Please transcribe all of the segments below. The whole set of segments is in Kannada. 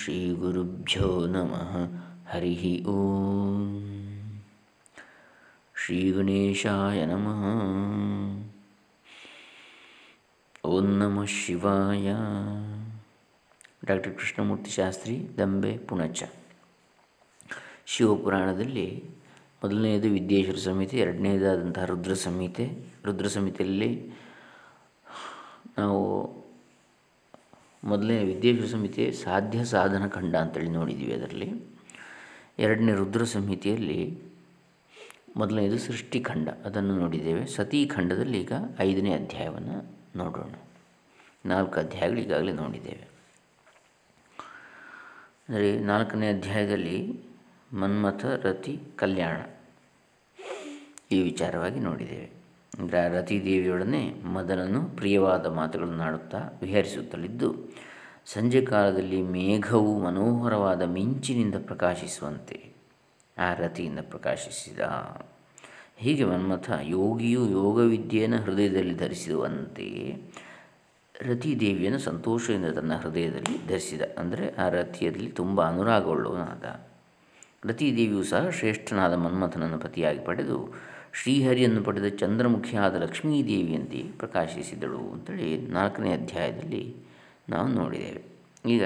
ಶ್ರೀಗುರುಭ್ಯೋ ನಮಃ ಹರಿ ಓಂ ಶ್ರೀ ಗಣೇಶಾಯ ನಮಃ ಓಂ ನಮಃ ಶಿವಾಯ ಡಾಕ್ಟರ್ ಕೃಷ್ಣಮೂರ್ತಿ ಶಾಸ್ತ್ರಿ ದಂಬೆ ಪುಣಚ ಶಿವಪುರಾಣದಲ್ಲಿ ಮೊದಲನೆಯದು ವಿದ್ಯೇಶ್ವರ ಸಮಿತಿ ಎರಡನೇದಾದಂತಹ ರುದ್ರ ಸಂಹಿತೆ ರುದ್ರ ಸಂಹಿತೆಯಲ್ಲಿ ನಾವು ಮೊದಲನೇ ವಿದ್ಯೇಶ್ವರ ಸಂಹಿತೆ ಸಾಧ್ಯ ಸಾಧನ ಖಂಡ ಅಂತೇಳಿ ನೋಡಿದ್ದೀವಿ ಅದರಲ್ಲಿ. ಎರಡನೇ ರುದ್ರ ಸಂಹಿತೆಯಲ್ಲಿ ಮೊದಲನೇದು ಸೃಷ್ಟಿಖಂಡ ಅದನ್ನು ನೋಡಿದ್ದೇವೆ. ಸತಿ ಖಂಡದಲ್ಲಿ ಈಗ ಐದನೇ ಅಧ್ಯಾಯವನ್ನು ನೋಡೋಣ. ನಾಲ್ಕು ಅಧ್ಯಾಯಗಳು ಈಗಾಗಲೇ ನೋಡಿದ್ದೇವೆ. ಅಂದರೆ ನಾಲ್ಕನೇ ಅಧ್ಯಾಯದಲ್ಲಿ ಮನ್ಮಥ ರತಿ ಕಲ್ಯಾಣ ಈ ವಿಚಾರವಾಗಿ ನೋಡಿದ್ದೇವೆ. ರತಿದೇವಿಯೊಡನೆ ಮದನನು ಪ್ರಿಯವಾದ ಮಾತುಗಳನ್ನು ಆಡುತ್ತಾ ವಿಹರಿಸುತ್ತಲಿದ್ದು, ಸಂಜೆ ಕಾಲದಲ್ಲಿ ಮೇಘವು ಮನೋಹರವಾದ ಮಿಂಚಿನಿಂದ ಪ್ರಕಾಶಿಸುವಂತೆ ಆ ರತಿಯಿಂದ ಪ್ರಕಾಶಿಸಿದ. ಹೀಗೆ ಮನ್ಮಥ ಯೋಗಿಯು ಯೋಗವಿದ್ಯೆಯನ್ನು ಹೃದಯದಲ್ಲಿ ಧರಿಸಿರುವಂತೆ ರತಿದೇವಿಯನ್ನು ಸಂತೋಷದಿಂದ ತನ್ನ ಹೃದಯದಲ್ಲಿ ಧರಿಸಿದ. ಅಂದರೆ ಆ ರತಿಯಲ್ಲಿ ತುಂಬ ಅನುರಾಗವುಳ್ಳವನಾದ. ರತಿದೇವಿಯು ಸಹ ಶ್ರೇಷ್ಠನಾದ ಮನ್ಮಥನನ್ನು ಪತಿಯಾಗಿ ಪಡೆದು ಶ್ರೀಹರಿಯನ್ನು ಪಡೆದ ಚಂದ್ರಮುಖಿಯಾದ ಲಕ್ಷ್ಮೀದೇವಿಯಂತೆ ಪ್ರಕಾಶಿಸಿದಳು ಅಂತೇಳಿ ನಾಲ್ಕನೇ ಅಧ್ಯಾಯದಲ್ಲಿ ನಾವು ನೋಡಿದ್ದೇವೆ. ಈಗ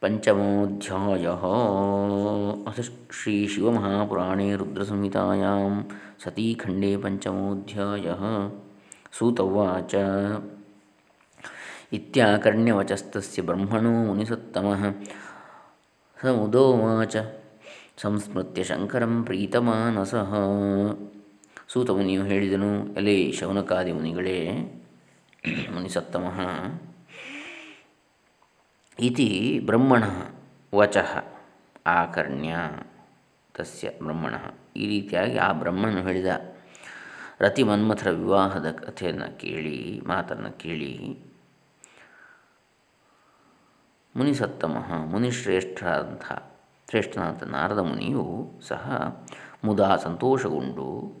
ಪಂಚಮೋಧ್ಯಾಯ ಅಥ ಶ್ರೀ ಶಿವಮಹಾಪುರಾಣೇ ರುದ್ರಸಂಹಿತಾಯಾಂ ಸತೀಖಂಡೇ ಪಂಚಮೋಧ್ಯಾಯ ಸೂತವಾಚ ಇತ್ಯಾಕರ್ಣ್ಯವಚಸ್ತಸ್ಯ ಬ್ರಹ್ಮಣೋ ಮುನಿಸತ್ತಮಃ ಮುದೋವಾಚ ಸಂಸ್ಮೃತ್ಯ ಶಂಕರಂ ಪ್ರೀತಮಾನಸಃ. ಸೂತಮುನಿಯು ಹೇಳಿದನು, ಎಲೆ ಶೌನಕಾದಿ ಮುನಿಗಳೇ, ಮುನಿಸತ್ತಮಃ. ಇತಿ ಬ್ರಹ್ಮಣ ವಚ ಆಕರ್ಣ್ಯ ತಸ್ಯ ಬ್ರಹ್ಮಣ. ಈ ರೀತಿಯಾಗಿ ಆ ಬ್ರಹ್ಮನು ಹೇಳಿದ ರತಿ ಮನ್ಮಥರ ವಿವಾಹದ ಕಥೆಯನ್ನು ಕೇಳಿ, ಮಾತನ್ನು ಕೇಳಿ, ಮುನಿಸತ್ತಮಃ ಮುನಿಶ್ರೇಷ್ಠರಾದಂಥ ಶ್ರೇಷ್ಠನಾದ ನಾರದ ಮುನಿಯು ಸಹ ಮುದಾ ಸಂತೋಷಗೊಂಡು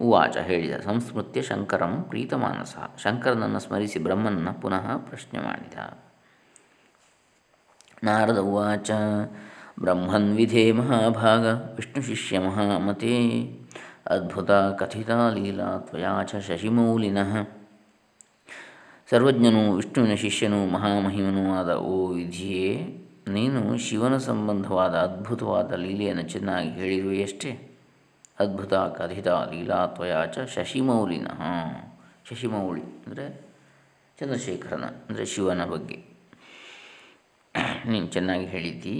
ಉವಾಚ ಹೇಳಿದ, ಸಂಸ್ಮೃತ್ಯ ಶಂಕರಂ ಪ್ರೀತಮಾನಸ, ಶಂಕರನನ್ನು ಸ್ಮರಿಸಿ ಬ್ರಹ್ಮನನ್ನು ಪುನಃ ಪ್ರಶ್ನೆ ಮಾಡಿದ. ನಾರದ ಉವಾಚ, ಬ್ರಹ್ಮನ್ ವಿಧೇ ಮಹಾಭಾಗ ವಿಷ್ಣುಶಿಷ್ಯ ಮಹಾಮತೆ, ಅದ್ಭುತ ಕಥಿತ ಲೀಲಾ ತ್ವಯಾಚ ಶಶಿಮೌಲಿನಃ. ಸರ್ವಜ್ಞನು ವಿಷ್ಣುವಿನ ಶಿಷ್ಯನು ಮಹಾಮಹಿಮನೂ ಆದ ಓ ವಿಧಿಯೇ ನೀನು ಶಿವನ ಸಂಬಂಧವಾದ ಅದ್ಭುತವಾದ ಲೀಲೆಯನ್ನು ಚೆನ್ನಾಗಿ ಹೇಳಿರುವೆಯಷ್ಟೇ ಅದ್ಭುತ, ಕಥಿತ ಲೀಲಾ ತ್ವಯಾಚ ಶಶಿಮೌಲಿನ ಶಶಿಮೌಳಿ ಅಂದರೆ ಚಂದ್ರಶೇಖರನ, ಅಂದರೆ ಶಿವನ ಬಗ್ಗೆ. ನೀನು ಚೆನ್ನಾಗಿ ಹೇಳಿದ್ದಿ.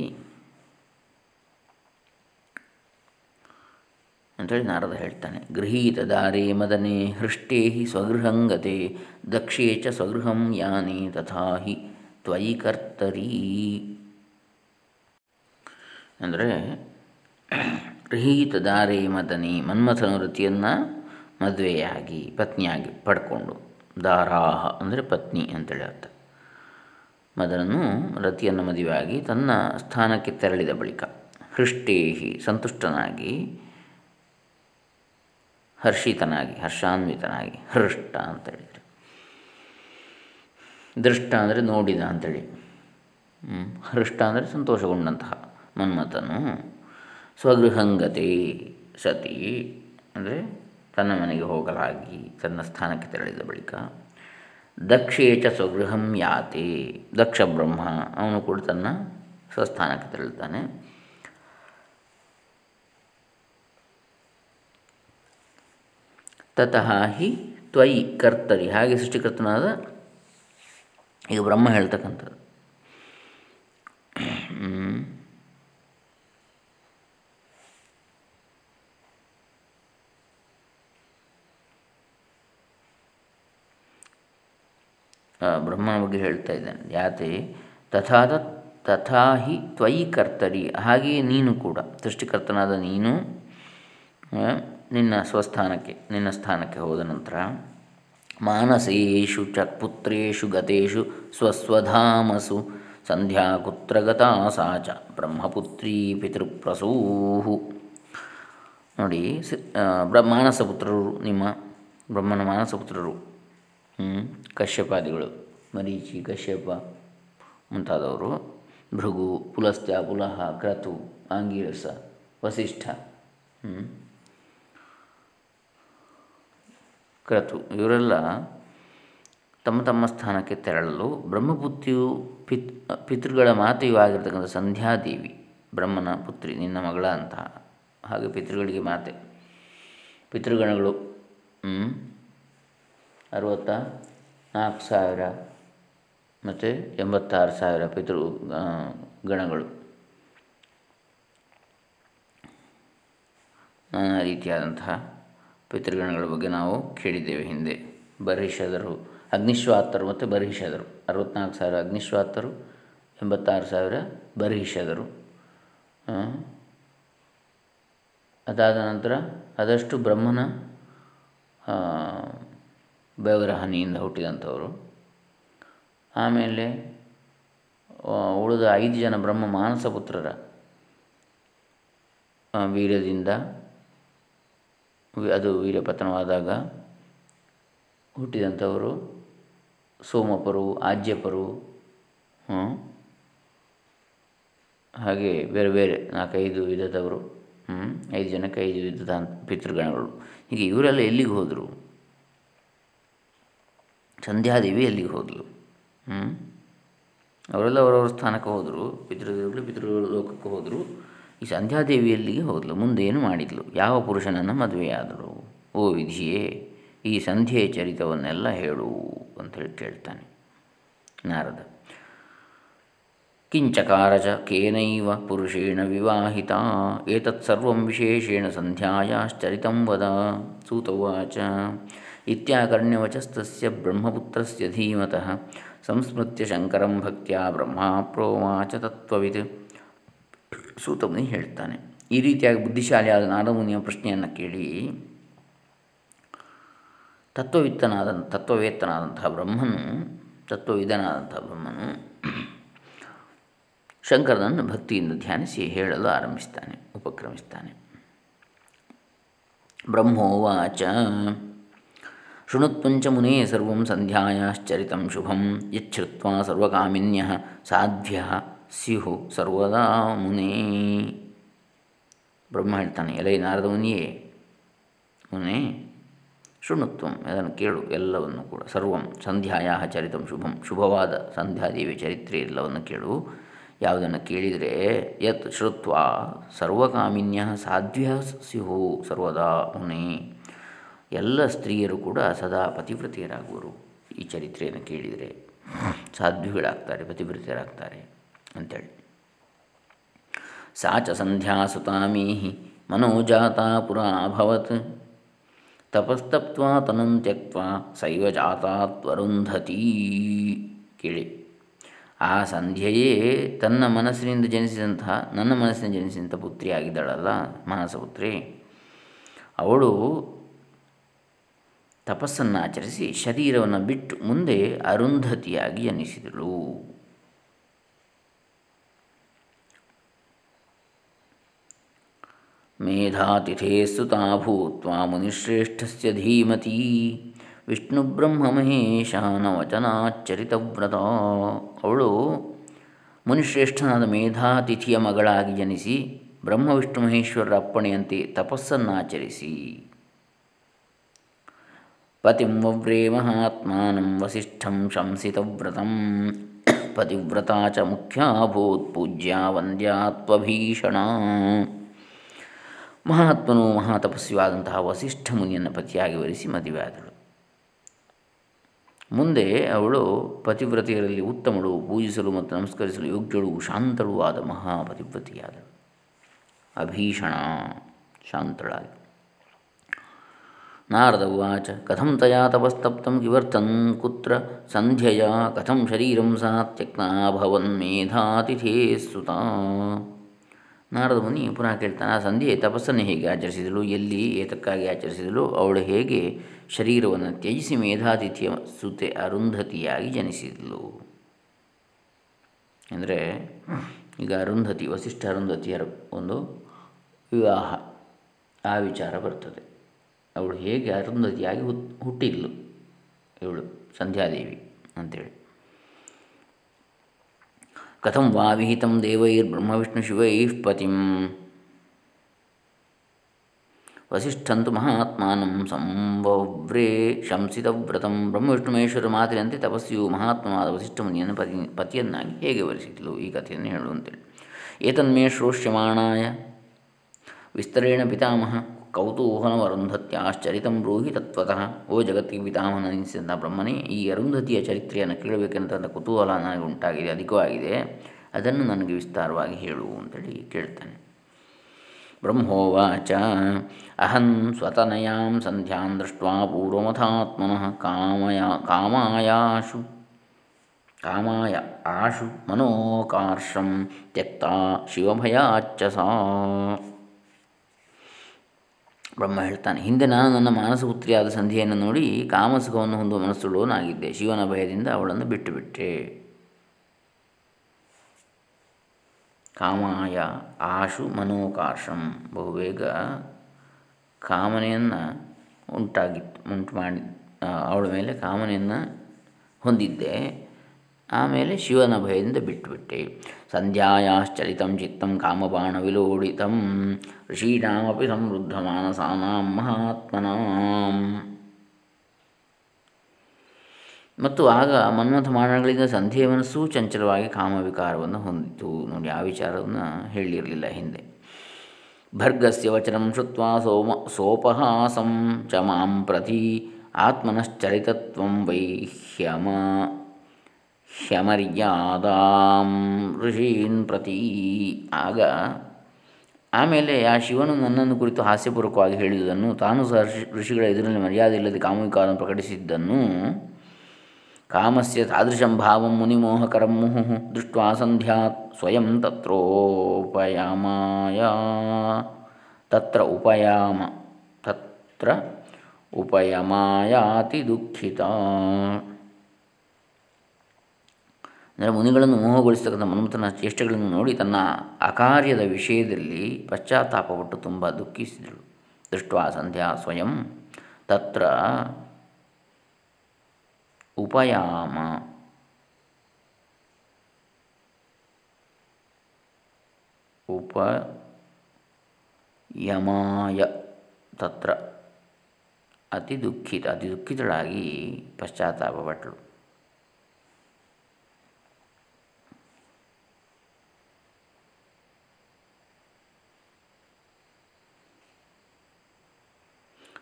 ಅಂಥೇಳಿ ನಾರದ ಹೇಳ್ತಾನೆ, ಗೃಹೀತ ದಾರೇ ಮದನೆ, ಹೃಷ್ಟೇ ಹಿ ಸ್ವಗೃಹಂಗತೆ, ದಕ್ಷೇ ಚ ಸ್ವಗೃಹಂ ಯಾನೆ ತಥಾ ಹಿ ತ್ವಯಿ ಕರ್ತರಿ. ಅಂದರೆ ದಾರೇ ಮದನಿ ಮನ್ಮಥನ ವೃತ್ತಿಯನ್ನು ಮದುವೆಯಾಗಿ, ಪತ್ನಿಯಾಗಿ ಪಡ್ಕೊಂಡು, ದಾರಾಹ ಅಂದರೆ ಪತ್ನಿ ಅಂತೇಳಿ ಅರ್ಥ. ಮದನನು ರತಿಯನ್ನು ಮದುವೆಯಾಗಿ ತನ್ನ ಸ್ಥಾನಕ್ಕೆ ತೆರಳಿದ ಬಳಿಕ ಹೃಷ್ಟೇಹಿ ಸಂತುಷ್ಟನಾಗಿ, ಹರ್ಷಿತನಾಗಿ, ಹರ್ಷಾನ್ವಿತನಾಗಿ ಹೃಷ್ಟ ಅಂತ ಹೇಳಿದರೆ ದೃಷ್ಟ ಅಂದರೆ ನೋಡಿದ ಅಂಥೇಳಿ ಹೃಷ್ಟ ಅಂದರೆ ಸಂತೋಷಗೊಂಡಂತಹ. ಮನ್ಮಥನು ಸ್ವಗೃಹಂಗತಿ ಸತಿ, ಅಂದರೆ ತನ್ನ ಮನೆಗೆ ಹೋಗಲಾಗಿ ತನ್ನ ಸ್ಥಾನಕ್ಕೆ ತೆರಳಿದ ಬಳಿಕ ದಕ್ಷೇಚ ಸ್ವಗೃಹಂ ಯಾತಿ, ದಕ್ಷ ಬ್ರಹ್ಮ, ಅವನು ಕೂಡ ತನ್ನ ಸ್ವಸ್ಥಾನಕ್ಕೆ ತೆರಳುತ್ತಾನೆ. ತತಃ ಹಿ ತ್ವಯಿ ಕರ್ತರಿ, ಹಾಗೆ ಸೃಷ್ಟಿಕರ್ತನಾದ ಈಗ ಬ್ರಹ್ಮ ಹೇಳ್ತಕ್ಕಂಥದ್ದು. ಬ್ರಹ್ಮನ ಬಗ್ಗೆ ಹೇಳ್ತಾ ಇದ್ದಾನೆ, ಯಾತೆ ತಥಾದ ತಥಾ ಹಿ ತ್ವಯಿ ಕರ್ತರಿ, ಹಾಗೆಯೇ ನೀನು ಕೂಡ, ಸೃಷ್ಟಿಕರ್ತನಾದ ನೀನು ನಿನ್ನ ಸ್ವಸ್ಥಾನಕ್ಕೆ, ನಿನ್ನ ಸ್ಥಾನಕ್ಕೆ ಹೋದ ನಂತರ ಮಾನಸೇಷು ಚಕ್ಪುತ್ರೇಷು ಗತೇಷು ಸ್ವಸ್ವಧಾಮಸು ಸಂಧ್ಯಾ ಕುತ್ರಗತಾ ಸಾ ಚ ಬ್ರಹ್ಮಪುತ್ರಿ ಪಿತೃಪ್ರಸೂಹು. ನೋಡಿ ಬ್ರ ಪುತ್ರರು ನಿಮ್ಮ, ಬ್ರಹ್ಮನ ಮಾನಸ ಪುತ್ರರು ಕಶ್ಯಪಾದಿಗಳು, ಮರೀಚಿ, ಕಶ್ಯಪ ಮುಂತಾದವರು, ಭೃಗು, ಪುಲಸ್ತ್ಯ, ಪುಲಹ, ಕ್ರತು, ಆಂಗೀರಸ, ವಸಿಷ್ಠ. ಕ್ರತು ಇವರೆಲ್ಲ ತಮ್ಮ ತಮ್ಮ ಸ್ಥಾನಕ್ಕೆ ತೆರಳಲು ಬ್ರಹ್ಮಪುತ್ರಿಯು ಪಿತ್, ಪಿತೃಗಳ ಮಾತೆಯೂ ಆಗಿರ್ತಕ್ಕಂಥ ಸಂಧ್ಯಾದೇವಿ, ಬ್ರಹ್ಮನ ಪುತ್ರಿ, ನಿನ್ನ ಮಗಳ ಅಂತಹ ಹಾಗೆ ಪಿತೃಗಳಿಗೆ ಮಾತೆ. ಪಿತೃಗಣಗಳು. ಅರವತ್ತ ನಾಲ್ಕು ಸಾವಿರ ಮತ್ತು ಎಂಬತ್ತಾರು ಸಾವಿರ ಪಿತೃ ಗಣಗಳು. ನಾನಾ ರೀತಿಯಾದಂತಹ ಪಿತೃಗಣಗಳ ಬಗ್ಗೆ ನಾವು ಕೇಳಿದ್ದೇವೆ ಹಿಂದೆ. ಬರಿಷದರು ಅಗ್ನಿಶ್ವಾತ್ತರು ಮತ್ತು ಬರಿಷದರು ಅರವತ್ನಾಲ್ಕು ಸಾವಿರ ಅಗ್ನಿಶ್ವಾತ್ತರು ಎಂಬತ್ತಾರು ಸಾವಿರ ಬರಿಷದರು ಅದಾದ ನಂತರ ಆದಷ್ಟು ಬ್ರಹ್ಮನ ಬೆವರ ಹನಿಯಿಂದ ಹುಟ್ಟಿದಂಥವರು. ಆಮೇಲೆ ಉಳಿದ ಐದು ಜನ ಬ್ರಹ್ಮ ಮಾನಸ ಪುತ್ರರ ವೀರ್ಯದಿಂದ ಅದು ವೀರ್ಯಪತನವಾದಾಗ ಹುಟ್ಟಿದಂಥವರು ಸೋಮಪರು, ಆಜ್ಯಪರು ಹಾಗೆ ಬೇರೆ ಬೇರೆ ನಾಲ್ಕೈದು ವಿಧದವರು ಐದು ಜನಕ್ಕೆ ಐದು ವಿಧದ ಪಿತೃಗಣಗಳು. ಹೀಗೆ ಇವರೆಲ್ಲ ಎಲ್ಲಿಗೆ ಹೋದರು? ಸಂಧ್ಯಾದೇವಿ ಅಲ್ಲಿಗೆ ಹೋದಳು ಅವರೆಲ್ಲ ಅವರವ್ರ ಸ್ಥಾನಕ್ಕೆ ಹೋದರು, ಪಿತೃದೇವಗಳು ಪಿತೃ ಲೋಕಕ್ಕೆ ಹೋದರು. ಈ ಸಂಧ್ಯಾದೇವಿ ಅಲ್ಲಿಗೆ ಹೋದಳು ಮುಂದೆ ಏನು ಮಾಡಿದ್ಲು? ಯಾವ ಪುರುಷನನ್ನು ಮದುವೆಯಾದರು? ಓ ವಿಧಿಯೇ, ಈ ಸಂಧ್ಯೆಯ ಚರಿತವನ್ನೆಲ್ಲ ಹೇಳು ಅಂತೇಳಿ ಕೇಳ್ತಾನೆ ನಾರದ. ಕಿಂಚಕಾರಚ ಕೇನೈವ ಪುರುಷೇಣ ವಿವಾಹಿತ, ಏತತ್ಸರ್ವ ವಿಶೇಷೇಣ ಸಂಧ್ಯಾಯಾಶ್ಚರಿತಂ ವದ, ಸೂತವಾಚ. ಇತ್ಯಾಕರ್ಣ್ಯವಚಸ್ತಸ್ಯ ಬ್ರಹ್ಮಪುತ್ರಸ್ಯ ಧೀಮತಃ ಸಂಸ್ಮೃತ್ಯ ಶಂಕರಂ ಭಕ್ತ್ಯಾ ಬ್ರಹ್ಮ ಪ್ರೋವಾಚ ತತ್ವವಿತ್ ಸೂತಮುನಿ ಹೇಳ್ತಾನೆ, ಈ ರೀತಿಯಾಗಿ ಬುದ್ಧಿಶಾಲಿಯಾದ ನಾರಮುನಿಯ ಪ್ರಶ್ನೆಯನ್ನು ಕೇಳಿ, ತತ್ವವಿತ್ತನಾದ, ತತ್ವವೇತ್ತನಾದಂತಹ ಬ್ರಹ್ಮನು ತತ್ವವಿಧನಾದಂತಹ ಬ್ರಹ್ಮನು ಶಂಕರನನ್ನು ಭಕ್ತಿಯಿಂದ ಧ್ಯಾನಿಸಿ ಹೇಳಲು ಆರಂಭಿಸ್ತಾನೆ, ಉಪಕ್ರಮಿಸ್ತಾನೆ. ಬ್ರಹ್ಮೋವಾಚ ಶೃಣುತ್ವಂಚ ಮುನೇ ಸರ್ವಂ ಸಂಧ್ಯಾಯಾಶ್ಚರಿತಂ ಶುಭಂ ಇಚ್ಛೃತ್ವಾ ಸರ್ವಕಾಮಿನ್ಯ ಸಾಧ್ಯ ಸ್ಯು ಸರ್ವದಾ ಮುನೇ ಬ್ರಹ್ಮ ಹೇಳ್ತಾನೆ, ಎಲೈ ನಾರದ ಮುನಿಯೇ ಮುನೇ, ಶೃಣುತ್ವಂ, ಅದನ್ನು ಕೇಳು, ಎಲ್ಲವನ್ನು ಕೂಡ, ಸರ್ವಂ ಸಂಧ್ಯಾಯ ಚರಿತಂ ಶುಭಂ, ಶುಭವಾದ ಸಂಧ್ಯಾದೇವಿ ಚರಿತ್ರೆ ಎಲ್ಲವನ್ನು ಕೇಳು. ಯಾವುದನ್ನು ಕೇಳಿದರೆ, ಯತ್ ಶ್ರುತ್ವ ಸರ್ವಕಾಮಿನ್ಯ ಸಾಧ್ಯ ಸ್ಯು ಸರ್ವದಾ ಮುನೇ. ಎಲ್ಲ ಸ್ತ್ರೀಯರು ಕೂಡ ಸದಾ ಪತಿವ್ರತೆಯರಾಗುವರು. ಈ ಚರಿತ್ರೆಯನ್ನು ಕೇಳಿದರೆ ಸಾಧ್ವಿಗಳಾಗ್ತಾರೆ ಪತಿವ್ರತೆಯರಾಗ್ತಾರೆ ಅಂಥೇಳಿ ಸಾ ಚ ಸಂಧ್ಯಾ ಸುತಾಮೀಹಿ ಮನೋಜಾತ ಪುರ ಅಭವತ್ ತಪಸ್ತಪ್ವಾ ತನಂ ತ್ಯಕ್ವಾ ಸೈವ ಜಾತಾತ್ವರುಂಧತಿ ಕೇಳಿ. ಆ ಸಂಧ್ಯೆಯೇ ತನ್ನ ಮನಸ್ಸಿನಿಂದ ಜನಿಸಿದಂತಹ, ನನ್ನ ಮನಸ್ಸಿನಿಂದ ಜನಿಸಿದಂಥ ಪುತ್ರಿಯಾಗಿದ್ದಾಳಲ್ಲ ಮಾನಸಪುತ್ರಿ. ಅವಳು ತಪಸ್ಸನ್ನು ಆಚರಿಸಿ ಶರೀರವನ್ನು ಬಿಟ್ಟು ಮುಂದೆ ಅರುಂಧತಿಯಾಗಿ ಜನಿಸಿದಳು ಮೇಧಾತಿಥೇ ಸುತಾ ಭೂತ್ವ ಮುನಿಶ್ರೇಷ್ಠಸ್ಯ ಧೀಮತಿ ವಚನಾಚರಿತವ್ರತ ಅವಳು ಮುನಿಶ್ರೇಷ್ಠನಾದ ಮೇಧಾತಿಥಿಯ ಮಗಳಾಗಿ ಜನಿಸಿ ಬ್ರಹ್ಮ ವಿಷ್ಣು ಮಹೇಶ್ವರರ ಅಪ್ಪಣೆಯಂತೆ ತಪಸ್ಸನ್ನಾಚರಿಸಿ. ಪತಿಂ ವವ್ರೇ ಮಹಾತ್ಮಾನಂ ವಸಿಷ್ಠಂ ಶಂಸಿತವ್ರತಂ ಪತಿವ್ರತ ಚ ಮುಖ್ಯಾಭೂತ್ ಪೂಜ್ಯಾ ವಂದ್ಯಾತ್ವಭೀಷಣ ಮಹಾತ್ಮನು ಮಹಾತಪಸ್ವಿಯಾದಂತಹ ವಸಿಷ್ಠ ಮುನಿಯನ್ನು ಪತಿಯಾಗಿ ವರಿಸಿ ಮದುವೆಯಾದಳು. ಮುಂದೆ ಅವಳು ಪತಿವ್ರತೆಯರಲ್ಲಿ ಉತ್ತಮಳು, ಪೂಜಿಸಲು ಮತ್ತು ನಮಸ್ಕರಿಸಲು ಯೋಗ್ಯಳು, ಶಾಂತಳು ಆದ ಮಹಾಪತಿವ್ರತಿಯಾದಳು. ಅಭೀಷಣ ಶಾಂತಳಾಗಿ. ನಾರದ ಉಚ ಕಥಂ ತಯ ತಪಸ್ತಪ್ತಂ ಕಿವರ್ಥಂ ಕುತ್ರ, ಸಂಧ್ಯಯ ಕಥಂ ಶರೀರಂ ಸಾ ತ್ಯಕ್ನಾಭವನ್ ಮೇಧಾತಿಥೇ ಸುತ. ನಾರದ ಮುನಿ ಪುನಃ ಕೇಳ್ತಾನೆ ಆ ಸಂಧ್ಯೆ ತಪಸ್ಸನ್ನು ಹೇಗೆ ಆಚರಿಸಿದಳು? ಎಲ್ಲಿ ಏತಕ್ಕಾಗಿ ಆಚರಿಸಿದಳು? ಅವಳು ಹೇಗೆ ಶರೀರವನ್ನು ತ್ಯಜಿಸಿ ಮೇಧಾತಿಥಿಯ ಸುತೆ ಅರುಂಧತಿಯಾಗಿ ಜನಿಸಿದಳು ಅಂದರೆ ಈಗ ಅರುಂಧತಿ, ವಸಿಷ್ಠ ಅರುಂಧತಿಯರ ಒಂದು ವಿವಾಹ, ಆ ವಿಚಾರ ಬರ್ತದೆ. ಅವಳು ಹೇಗೆ ಅರುಂಧತಿಯಾಗಿ ಹುಟ್, ಹುಟ್ಟಿದ್ಲು ಇವಳು ಸಂಧ್ಯಾದೇವಿ ಅಂಥೇಳಿ ಕಥಂ ವಾ ವಿಹಿತಂ ದೇವೈರ್ಬ್ರಹ್ಮವಿಷ್ಣುಶಿವೈಃ ಪತಿಂ. ವಸಿಷ್ಠಂತು ಮಹಾತ್ಮಾನಂ ಸಂವವ್ರೇ ಶಂಸಿತವ್ರತಂ ಬ್ರಹ್ಮವಿಷ್ಣುಮೇಶ್ವರ ಮಾತಿನಂತೆ ತಪಸ್ಸಿಯು ಮಹಾತ್ಮನಾದ ವಸಿಷ್ಠ ಮುನಿಯನ್ನು ಪತಿ, ಪತಿಯನ್ನಾಗಿ ಹೇಗೆ ವರಿಸಿದ್ಲು ಈ ಕಥೆಯನ್ನು ಹೇಳುವಂತೇಳಿ ಏತನ್ಮೇ ಶ್ರೋಷ್ಯಮಾಣಾಯ. ವಿಸ್ತರೇಣ ಪಿತಾಮಹ. ಕೌತೂಹಲವರುಂಧತ್ಯಾಶ್ಚರಿತಂ ಬ್ರೂಹಿ ತತ್ವತಃ ಓ ಜಗತ್ತಿಗೆ ಪಿತಾಮಹನಿಸಿದಂಥ ಬ್ರಹ್ಮನೇ, ಈ ಅರುಂಧತಿಯ ಚರಿತ್ರೆಯನ್ನು ಕೇಳಬೇಕೆಂತ ಕುತೂಹಲ ನನಗೆ ಉಂಟಾಗಿದೆ, ಅಧಿಕವಾಗಿದೆ. ಅದನ್ನು ನನಗೆ ವಿಸ್ತಾರವಾಗಿ ಹೇಳು ಅಂತೇಳಿ ಕೇಳ್ತಾನೆ. ಬ್ರಹ್ಮೋವಾಚ. ಅಹಂ ಸ್ವತನಯಾಂ ಸಂಧ್ಯಾಂ ದೃಷ್ಟ್ವಾ ಪೂರ್ವಮಥಾತ್ಮನಃ ಕಾಮಯ, ಕಾಮಾಯಾಶು, ಕಾಮಾಯ ಆಶು ಮನೋಕಾರ್ಷಂ ತ್ಯಕ್ತ ಶಿವಭಯಾಚ್ಚ ಸಾ ಬ್ರಹ್ಮ ಹೇಳ್ತಾನೆ. ಹಿಂದೆ ನಾನು ನನ್ನ ಮಾನಸ ಪುತ್ರಿಯಾದ ಸಂಧಿಯನ್ನು ನೋಡಿ ಕಾಮಸುಖವನ್ನು ಹೊಂದುವ ಮನಸ್ಸುಳ್ಳವನಾಗಿದ್ದೆ ಶಿವನ ಭಯದಿಂದ ಅವಳನ್ನು ಬಿಟ್ಟುಬಿಟ್ಟೆ ಕಾಮಾಯ ಆಶು ಮನೋಕಾಶಂ ಬಹುಬೇಗ ಕಾಮನೆಯನ್ನು ಉಂಟಾಗಿತ್ತು ಉಂಟು ಮಾಡಿ ಅವಳ ಮೇಲೆ ಕಾಮನೆಯನ್ನು ಹೊಂದಿದ್ದೆ. ಆಮೇಲೆ ಶಿವನ ಭಯದಿಂದ ಬಿಟ್ಟುಬಿಟ್ಟೆ ಸಂಧ್ಯಾಯಾಶ್ಚಲಿತಂ ಚಿತ್ತಂ ಕಾಮಬಾಣ ವಿಲೋಡಿತಂ ಋಷೀಣಾಮಪಿ ಸಮೃದ್ಧ ಮಾನಸಾನಾಂ ಮಹಾತ್ಮನಾಂ ಮತ್ತು ಆಗ ಮನ್ಮಥ ಮಾನಗಳಿಂದ ಸಂಧ್ಯೆಯ ಮನಸ್ಸು ಚಂಚಲವಾಗಿ ಕಾಮವಿಕಾರವನ್ನು ಹೊಂದಿತು. ನೋಡಿ, ಆ ವಿಚಾರವನ್ನು ಹೇಳಿರಲಿಲ್ಲ ಹಿಂದೆ. ಭರ್ಗಸ್ಯ ವಚನ ಶುತ್ವ ಸೋಮ ಸೋಪಹಾಸಂ ಚ ಮಾಂ ಪ್ರತಿ ಆತ್ಮನಶ್ಚರಿತತ್ವ ವೈ ಹ್ಯಮರ್ಯಾದಾಂ ಋಷೀನ್ ಪ್ರತಿ. ಆಗ ಆಮೇಲೆ ಆ ಶಿವನು ನನ್ನನ್ನು ಕುರಿತು ಹಾಸ್ಯಪೂರ್ವಕವಾಗಿ ಹೇಳಿದುದನ್ನು, ತಾನು ಸಹ ಋಷಿಗಳ ಎದುರಿನಲ್ಲಿ ಮರ್ಯಾದೆ ಇಲ್ಲದೆ ಕಾಮವಿಕಾರವನ್ನು ಪ್ರಕಟಿಸಿದ್ದನ್ನು, ಕಾಮಸ್ಯ ತಾದೃಶಂ ಭಾವಂ ಮುನಿಮೋಹಕರಂ ಮುಹು ದೃಷ್ಟ ಸಂಧ್ಯಾತ್ ಸ್ವಯಂ ತತ್ರೋಪಯಾಮಾಯ. ತತ್ರ ಉಪಯಾಮ, ತತ್ರ ಉಪಯಮಾಯಾತಿ ದುಃಖಿತ. ಅಂದರೆ ಮುನಿಗಳನ್ನು ಮೋಹಗೊಳಿಸತಕ್ಕಂಥ ಮನ್ಮಥನ ಚೇಷ್ಟೆಗಳನ್ನು ನೋಡಿ ತನ್ನ ಅಕಾರ್ಯದ ವಿಷಯದಲ್ಲಿ ಪಶ್ಚಾತ್ತಾಪಪಟ್ಟು ತುಂಬ ದುಃಖಿಸಿದಳು. ದೃಷ್ಟ ಸಂಧ್ಯಾ ಸ್ವಯಂ ತತ್ರ ಉಪಯಾಮ. ಉಪಯಮಾಯ ತತ್ರ ಅತಿ ದುಃಖಿತ, ಅತಿ ದುಃಖಿತಳಾಗಿ ಪಶ್ಚಾತ್ತಾಪಪಟ್ಟಳು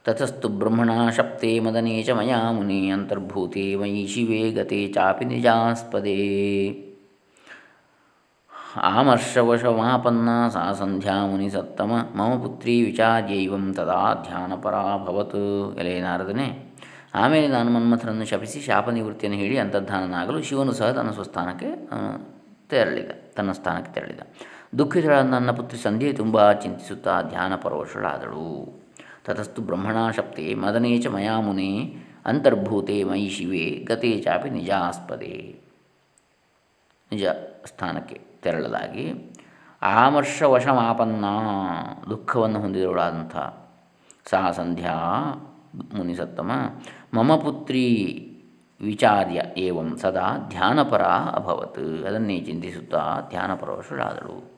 ತತಸ್ತು ಬ್ರಹ್ಮಣ ಶಪ್ತೆ ಮದನೆ ಚ ಮಯಾ ಮುನಿ ಅಂತರ್ಭೂತೆ ಮಯಿ ಶಿವೆ ಗತೆ ಚಾಪಿ ನಿಜಾಸ್ಪದೇ ಆಮರ್ಷವಶಮಾಪನ್ನ ಸಾ ಸಂಧ್ಯಾ ಮುನಿ ಸತ್ತಮ ಮಮ ಪುತ್ರಿ ವಿಚಾರ್ಯೈವಂ ತದಾ ಧ್ಯಾನಪರಾಭವತ್ ಎಲೆ ನಾರದನೆ ಆಮೇಲೆ ನಾನು ಮನ್ಮಥನನ್ನು ಶಪಿಸಿ ಶಾಪ ನಿವೃತ್ತಿಯನ್ನು ಹೇಳಿ ಅಂತರ್ಧಾನನಾಗಲು ಶಿವನು ಸಹ ತನ್ನ ಸ್ವಸ್ಥಾನಕ್ಕೆ ತೆರಳಿದ, ತನ್ನ ಸ್ಥಾನಕ್ಕೆ ತೆರಳಿದ. ದುಃಖಿತಳಾದ ನನ್ನ ಪುತ್ರಿ ಸಂಧ್ಯೆ ತುಂಬ ಚಿಂತಿಸುತ್ತಾ ಧ್ಯಾನ ಪರವಶಳಾದಳು ತತಸ್ತು ಬ್ರಹ್ಮಣಾ ಶಪ್ತೆ ಮದನೆ ಚ ಮಯಾ ಮುನೆ ಅಂತರ್ಭೂತೆ ಮಯಿ ಶಿವೆ ಗತೆ ಚಾಪಿ ನಿಜಾಸ್ಪದೆ. ನಿಜ ಸ್ಥಾನಕ್ಕೆ ತೆರಳಲಾಗಿ ಆಮರ್ಷ ವಶಮಾಪನ್ನ ದುಃಖವನ್ನು ಹೊಂದಿದವಳಾದಂಥ ಸಾ ಸಂಧ್ಯಾ ಮುನಿಸತ್ತಮ ಮಮ ಪುತ್ರಿ ವಿಚಾರ್ಯ ಏವಂ ಸದಾ ಧ್ಯಾನಪರ ಅಭವತ್. ಅದನ್ನೇ ಚಿಂತಿಸುತ್ತಾ ಧ್ಯಾನಪರವಶಳಾದಳು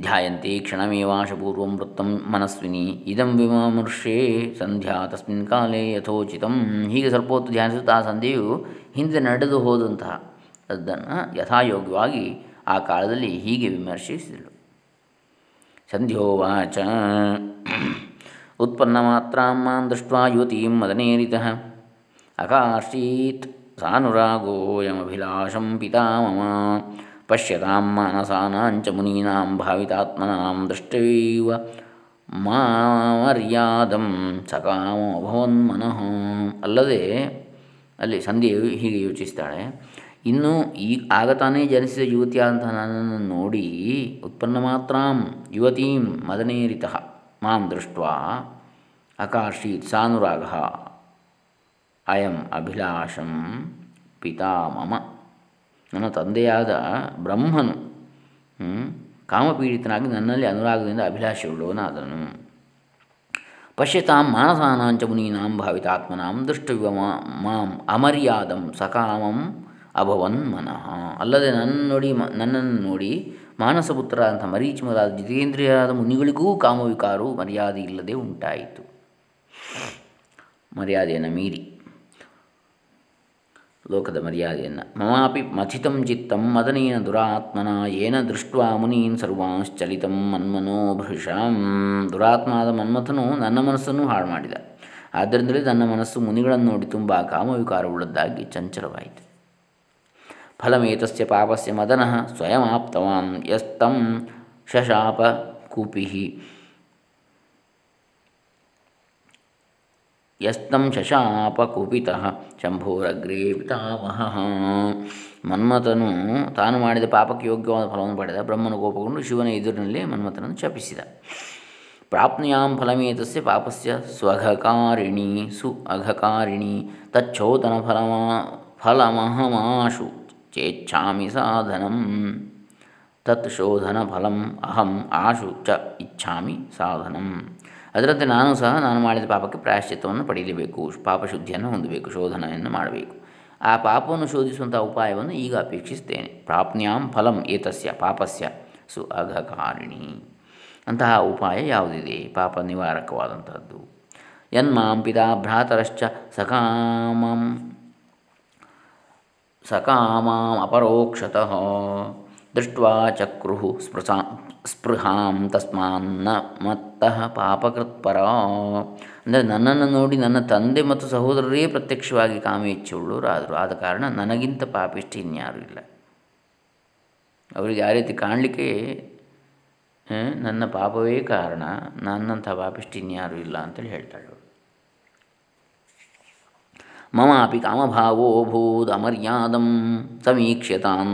ಧ್ಯಾಯಂತೆ ಕ್ಷಣಮೇವಾಶಪೂರ್ವಂ ವೃತ್ತಂ ಮನಸ್ವಿನಿ ಇದಂ ವಿಮರ್ಶೆ ಸಂಧ್ಯಾ ತಸ್ಮಿನ್ ಕಾಲೇ ಯಥೋಚಿತಂ ಹೀಗೆ ಸ್ವಲ್ಪ ಹೊತ್ತು ಧ್ಯಾನಿಸುತ್ತಾ ಸಂಧ್ಯೆಯು ಹಿಂದೆ ನಡೆದು ಹೋದಂತಹ ಅದನ್ನು ಯಥಾಯೋಗ್ಯವಾಗಿ ಆ ಕಾಲದಲ್ಲಿ ಹೀಗೆ ವಿಮರ್ಶಿಸಿದಳು. ಸಂಧ್ಯೋವಾಚ. ಉತ್ಪನ್ನ ಮಾತ್ರ ಮಾಂ ದೃಷ್ಟ ಯುವತೀಂ ಮದನೇರಿತ। ಅಕಾಶೀತ್ ಸಾನುರಾಗೋಯಮಭಿಲಾಷಂ ಪಿತಾ ಮಮ ಪಶ್ಯತಾಂ ಮಾನಸಾನಾಂಚ ಮುನೀನಾಂ ಭಾವಿತಾತ್ಮನಾಂ ದೃಷ್ಟೈವ ಮಾರ್ಯಾದಂ ಸಕಾಮೋಭವನ್ಮನಃ ಅಲ್ಲದೆ, ಅಲ್ಲಿ ಸಂಧಿಯು ಹೀಗೆ ಯೋಚಿಸ್ತಾಳೆ, ಇನ್ನು ಈ ಆಗ ತಾನೇ ಜನಿಸಿದ ಯುವತಿಯಾದಂಥ ನನ್ನನ್ನು ನೋಡಿ ಉತ್ಪನ್ನ ಮಾತ್ರಾಂ ಯುವತೀಂ ಮದನೇರಿತ ಮಾಂ ದೃಷ್ಟ ಅಕಾಶೀತ್ ಸಾನುರಾಗ ಅಯಂ ಅಭಿಲಾಷಂ ಪಿತಾ ಮಮ ನನ್ನ ತಂದೆಯಾದ ಬ್ರಹ್ಮನು ಕಾಮಪೀಡಿತನಾಗಿ ನನ್ನಲ್ಲಿ ಅನುರಾಗದಿಂದ ಅಭಿಲಾಷೆಯುಳ್ಳವನಾದನು. ಪಶ್ಯತಾಂ ಮಾನಸಾನಾಂಚ ಮುನೀನಾಂ ಭಾವಿತಾತ್ಮನಾಂ ದೃಷ್ಟವ್ಯ ಮಾಂ ಅಮರ್ಯಾದಂ ಸಕಾಮಂ ಅಭವನ್ ಮನಃ. ಅಲ್ಲದೆ ನನ್ನ ನೋಡಿ ನನ್ನನ್ನು ನೋಡಿ ಮಾನಸಪುತ್ರ ಅಂತ ಮರೀಚಿ ಮೊದಲಾದ ಜಿತೇಂದ್ರಿಯರಾದ ಮುನಿಗಳಿಗೂ ಕಾಮವಿಕಾರವು ಮರ್ಯಾದೆ ಇಲ್ಲದೆ ಉಂಟಾಯಿತು. ಮರ್ಯಾದೆಯನ್ನು ಮೀರಿ. ಲೋಕದ ಮರ್ಯಾದೆಯನ್ನು. ಮಮಾಪಿ ಮಥಿತಂ ಚಿತ್ತಂ ಮದನೇನ ದುರಾತ್ಮನ ಏನ ದೃಷ್ಟ ಮುನೀನ್ ಸರ್ವಾಂಶ್ಚಲಿತಂ ಮನ್ಮನೋಭೃಷಂ ದುರಾತ್ಮಾದ ಮನ್ಮಥನು ನನ್ನ ಮನಸ್ಸನ್ನು ಹಾಳು ಮಾಡಿದ. ಆದ್ದರಿಂದಲೇ ನನ್ನ ಮನಸ್ಸು ಮುನಿಗಳನ್ನು ನೋಡಿ ತುಂಬ ಕಾಮವಿಕಾರವುಳ್ಳದ್ದಾಗಿ ಚಂಚಲವಾಯಿತು. ಫಲಮೇತಸ್ಯ ಪಾಪಸ್ಯ ಮದನಃ ಸ್ವಯಮಾಪ್ತವಾನ್. ಯಸ್ತಂ ಶಶಾಪ ಕೂಪಿ ಯಸ್ತಂ ಶಶಾಪ ಕುಪಿತಃ ಶಂಭೋರಗ್ರೇ ಪಿತಾಮಹ. ಮನ್ಮಥನು ತಾನು ಮಾಡಿದ ಪಾಪಕ್ಕೆ ಯೋಗ್ಯವಾದ ಫಲವನ್ನು ಪಡೆದ ಬ್ರಹ್ಮನು ಕೋಪಗೊಂಡು ಶಿವನ ಎದುರಿನಲ್ಲಿ ಮನ್ಮಥನನ್ನು ಶಪಿಸಿದ. ಪ್ರಾಪ್ನುಯಾಂ ಫಲಮೇತಸ್ಯ ಪಾಪಸ್ಯ ಸ್ವಘಕಾರಿಣಿ ಸು ಅಘಕಾರಿಣಿ ತಚ್ಛೋತನ ಫಲಮ ಫಲಮಹಮಾಶು ಚೇಚ್ಛಾಮಿ ಸಾಧನಂ ತತ್ ಶೋಧನ ಫಲಂ ಅಹಂ ಆಶು ಚ ಇಚ್ಛಾಮಿ ಸಾಧನಂ. ಅದರಂತೆ ನಾನು ಸಹ ನಾನು ಮಾಡಿದ ಪಾಪಕ್ಕೆ ಪ್ರಾಯಶ್ಚಿತ್ತವನ್ನು ಪಡೆಯಲೇಬೇಕು. ಪಾಪಶುದ್ಧಿಯನ್ನು ಹೊಂದಬೇಕು, ಶೋಧನೆಯನ್ನು ಮಾಡಬೇಕು. ಆ ಪಾಪವನ್ನು ಶೋಧಿಸುವಂಥ ಉಪಾಯವನ್ನು ಈಗ ಅಪೇಕ್ಷಿಸ್ತೇನೆ ಪ್ರಾಪ್ನ್ಯಾಂ ಫಲಂ ಏತಸ್ಯ ಪಾಪಸ್ಯ ಸು ಅಘಕಾರಿಣಿ. ಅಂತಹ ಉಪಾಯ ಯಾವುದಿದೆ? ಪಾಪ ನಿವಾರಕವಾದಂಥದ್ದು ಯನ್ಮಾಂ ಪಿತಾ ಭ್ರಾತರಶ್ಚ ಸಕಾಮಂ, ಸಕಾಮಾಂ ಅಪರೋಕ್ಷತಃ. ದೃಷ್ಟ್ವಾ ಚಕ್ರು ಸ್ಪೃಶಾ ಸ್ಪೃಹಾಂ ತಸ್ಮಾನ್ನ ಮತ್ತಃ ಪಾಪಕೃತ್ಪರ. ಅಂದರೆ ನನ್ನನ್ನು ನೋಡಿ ನನ್ನ ತಂದೆ ಮತ್ತು ಸಹೋದರರೇ ಪ್ರತ್ಯಕ್ಷವಾಗಿ ಕಾಮೇಚ್ಛೆಯುಳ್ಳವರಾದರು ಆದ ಕಾರಣ ನನಗಿಂತ ಪಾಪಿಷ್ಠಿ ಇನ್ಯಾರೂ ಇಲ್ಲ. ಅವರಿಗೆ ಆ ರೀತಿ ಕಾಣಲಿಕ್ಕೆ ನನ್ನ ಪಾಪವೇ ಕಾರಣ. ನನ್ನಂಥ ಪಾಪಿಷ್ಠಿ ಇನ್ಯಾರೂ ಇಲ್ಲ ಅಂತೇಳಿ ಹೇಳ್ತಾಳೆ ಮಮಾಪಿ ಕಾಮಭಾವೋ ಭೂದ್ ಅಮರ್ಯಾದಂ ಸಮೀಕ್ಷ್ಯತಾಂ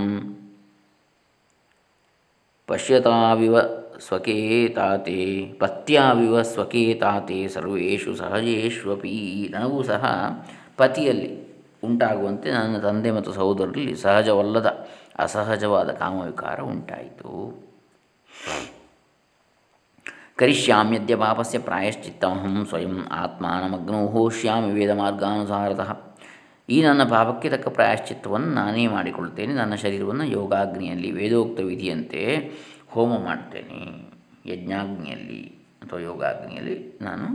ಪಶ್ಯತಾವಿವ ಸ್ವಕೇತಾತೆ ಪತ್ಯಾವಿವ ಸ್ವಕೇತಾತೆ ಸರ್ವೇಷು ಸಹಜೇಶ್ವಪಿ ನನಗೂ ಸಹ ಪತಿಯಲ್ಲಿ ಉಂಟಾಗುವಂತೆ ನನ್ನ ತಂದೆ ಮತ್ತು ಸಹೋದರರಲ್ಲಿ ಸಹಜವಲ್ಲದ ಅಸಹಜವಾದ ಕಾಮವಿಕಾರ ಉಂಟಾಯಿತು. ಕರಿಷ್ಯಾಮ್ಯದ್ಯ ಪಾಪಸ್ಯ ಪ್ರಾಯಶ್ಚಿತ್ತಮಹಂ ಸ್ವಯಂ ಆತ್ಮಾನಮಗ್ನೋ ಹೋಷ್ಯಾಮಿ ವೇದ ಮಾರ್ಗಾನುಸಾರತಃ ಈ ನನ್ನ ಪಾಪಕ್ಕೆ ತಕ್ಕ ಪ್ರಾಯಶ್ಚಿತ್ತವನ್ನು ನಾನೇ ಮಾಡಿಕೊಳ್ತೇನೆ ನನ್ನ ಶರೀರವನ್ನು ಯೋಗಾಗ್ನಿಯಲ್ಲಿ, ವೇದೋಕ್ತ ವಿಧಿಯಂತೆ ಹೋಮ ಮಾಡ್ತೇನೆ. ಯಜ್ಞಾಗ್ನಿಯಲ್ಲಿ ಅಥವಾ ಯೋಗಾಗ್ನಿಯಲ್ಲಿ ನಾನು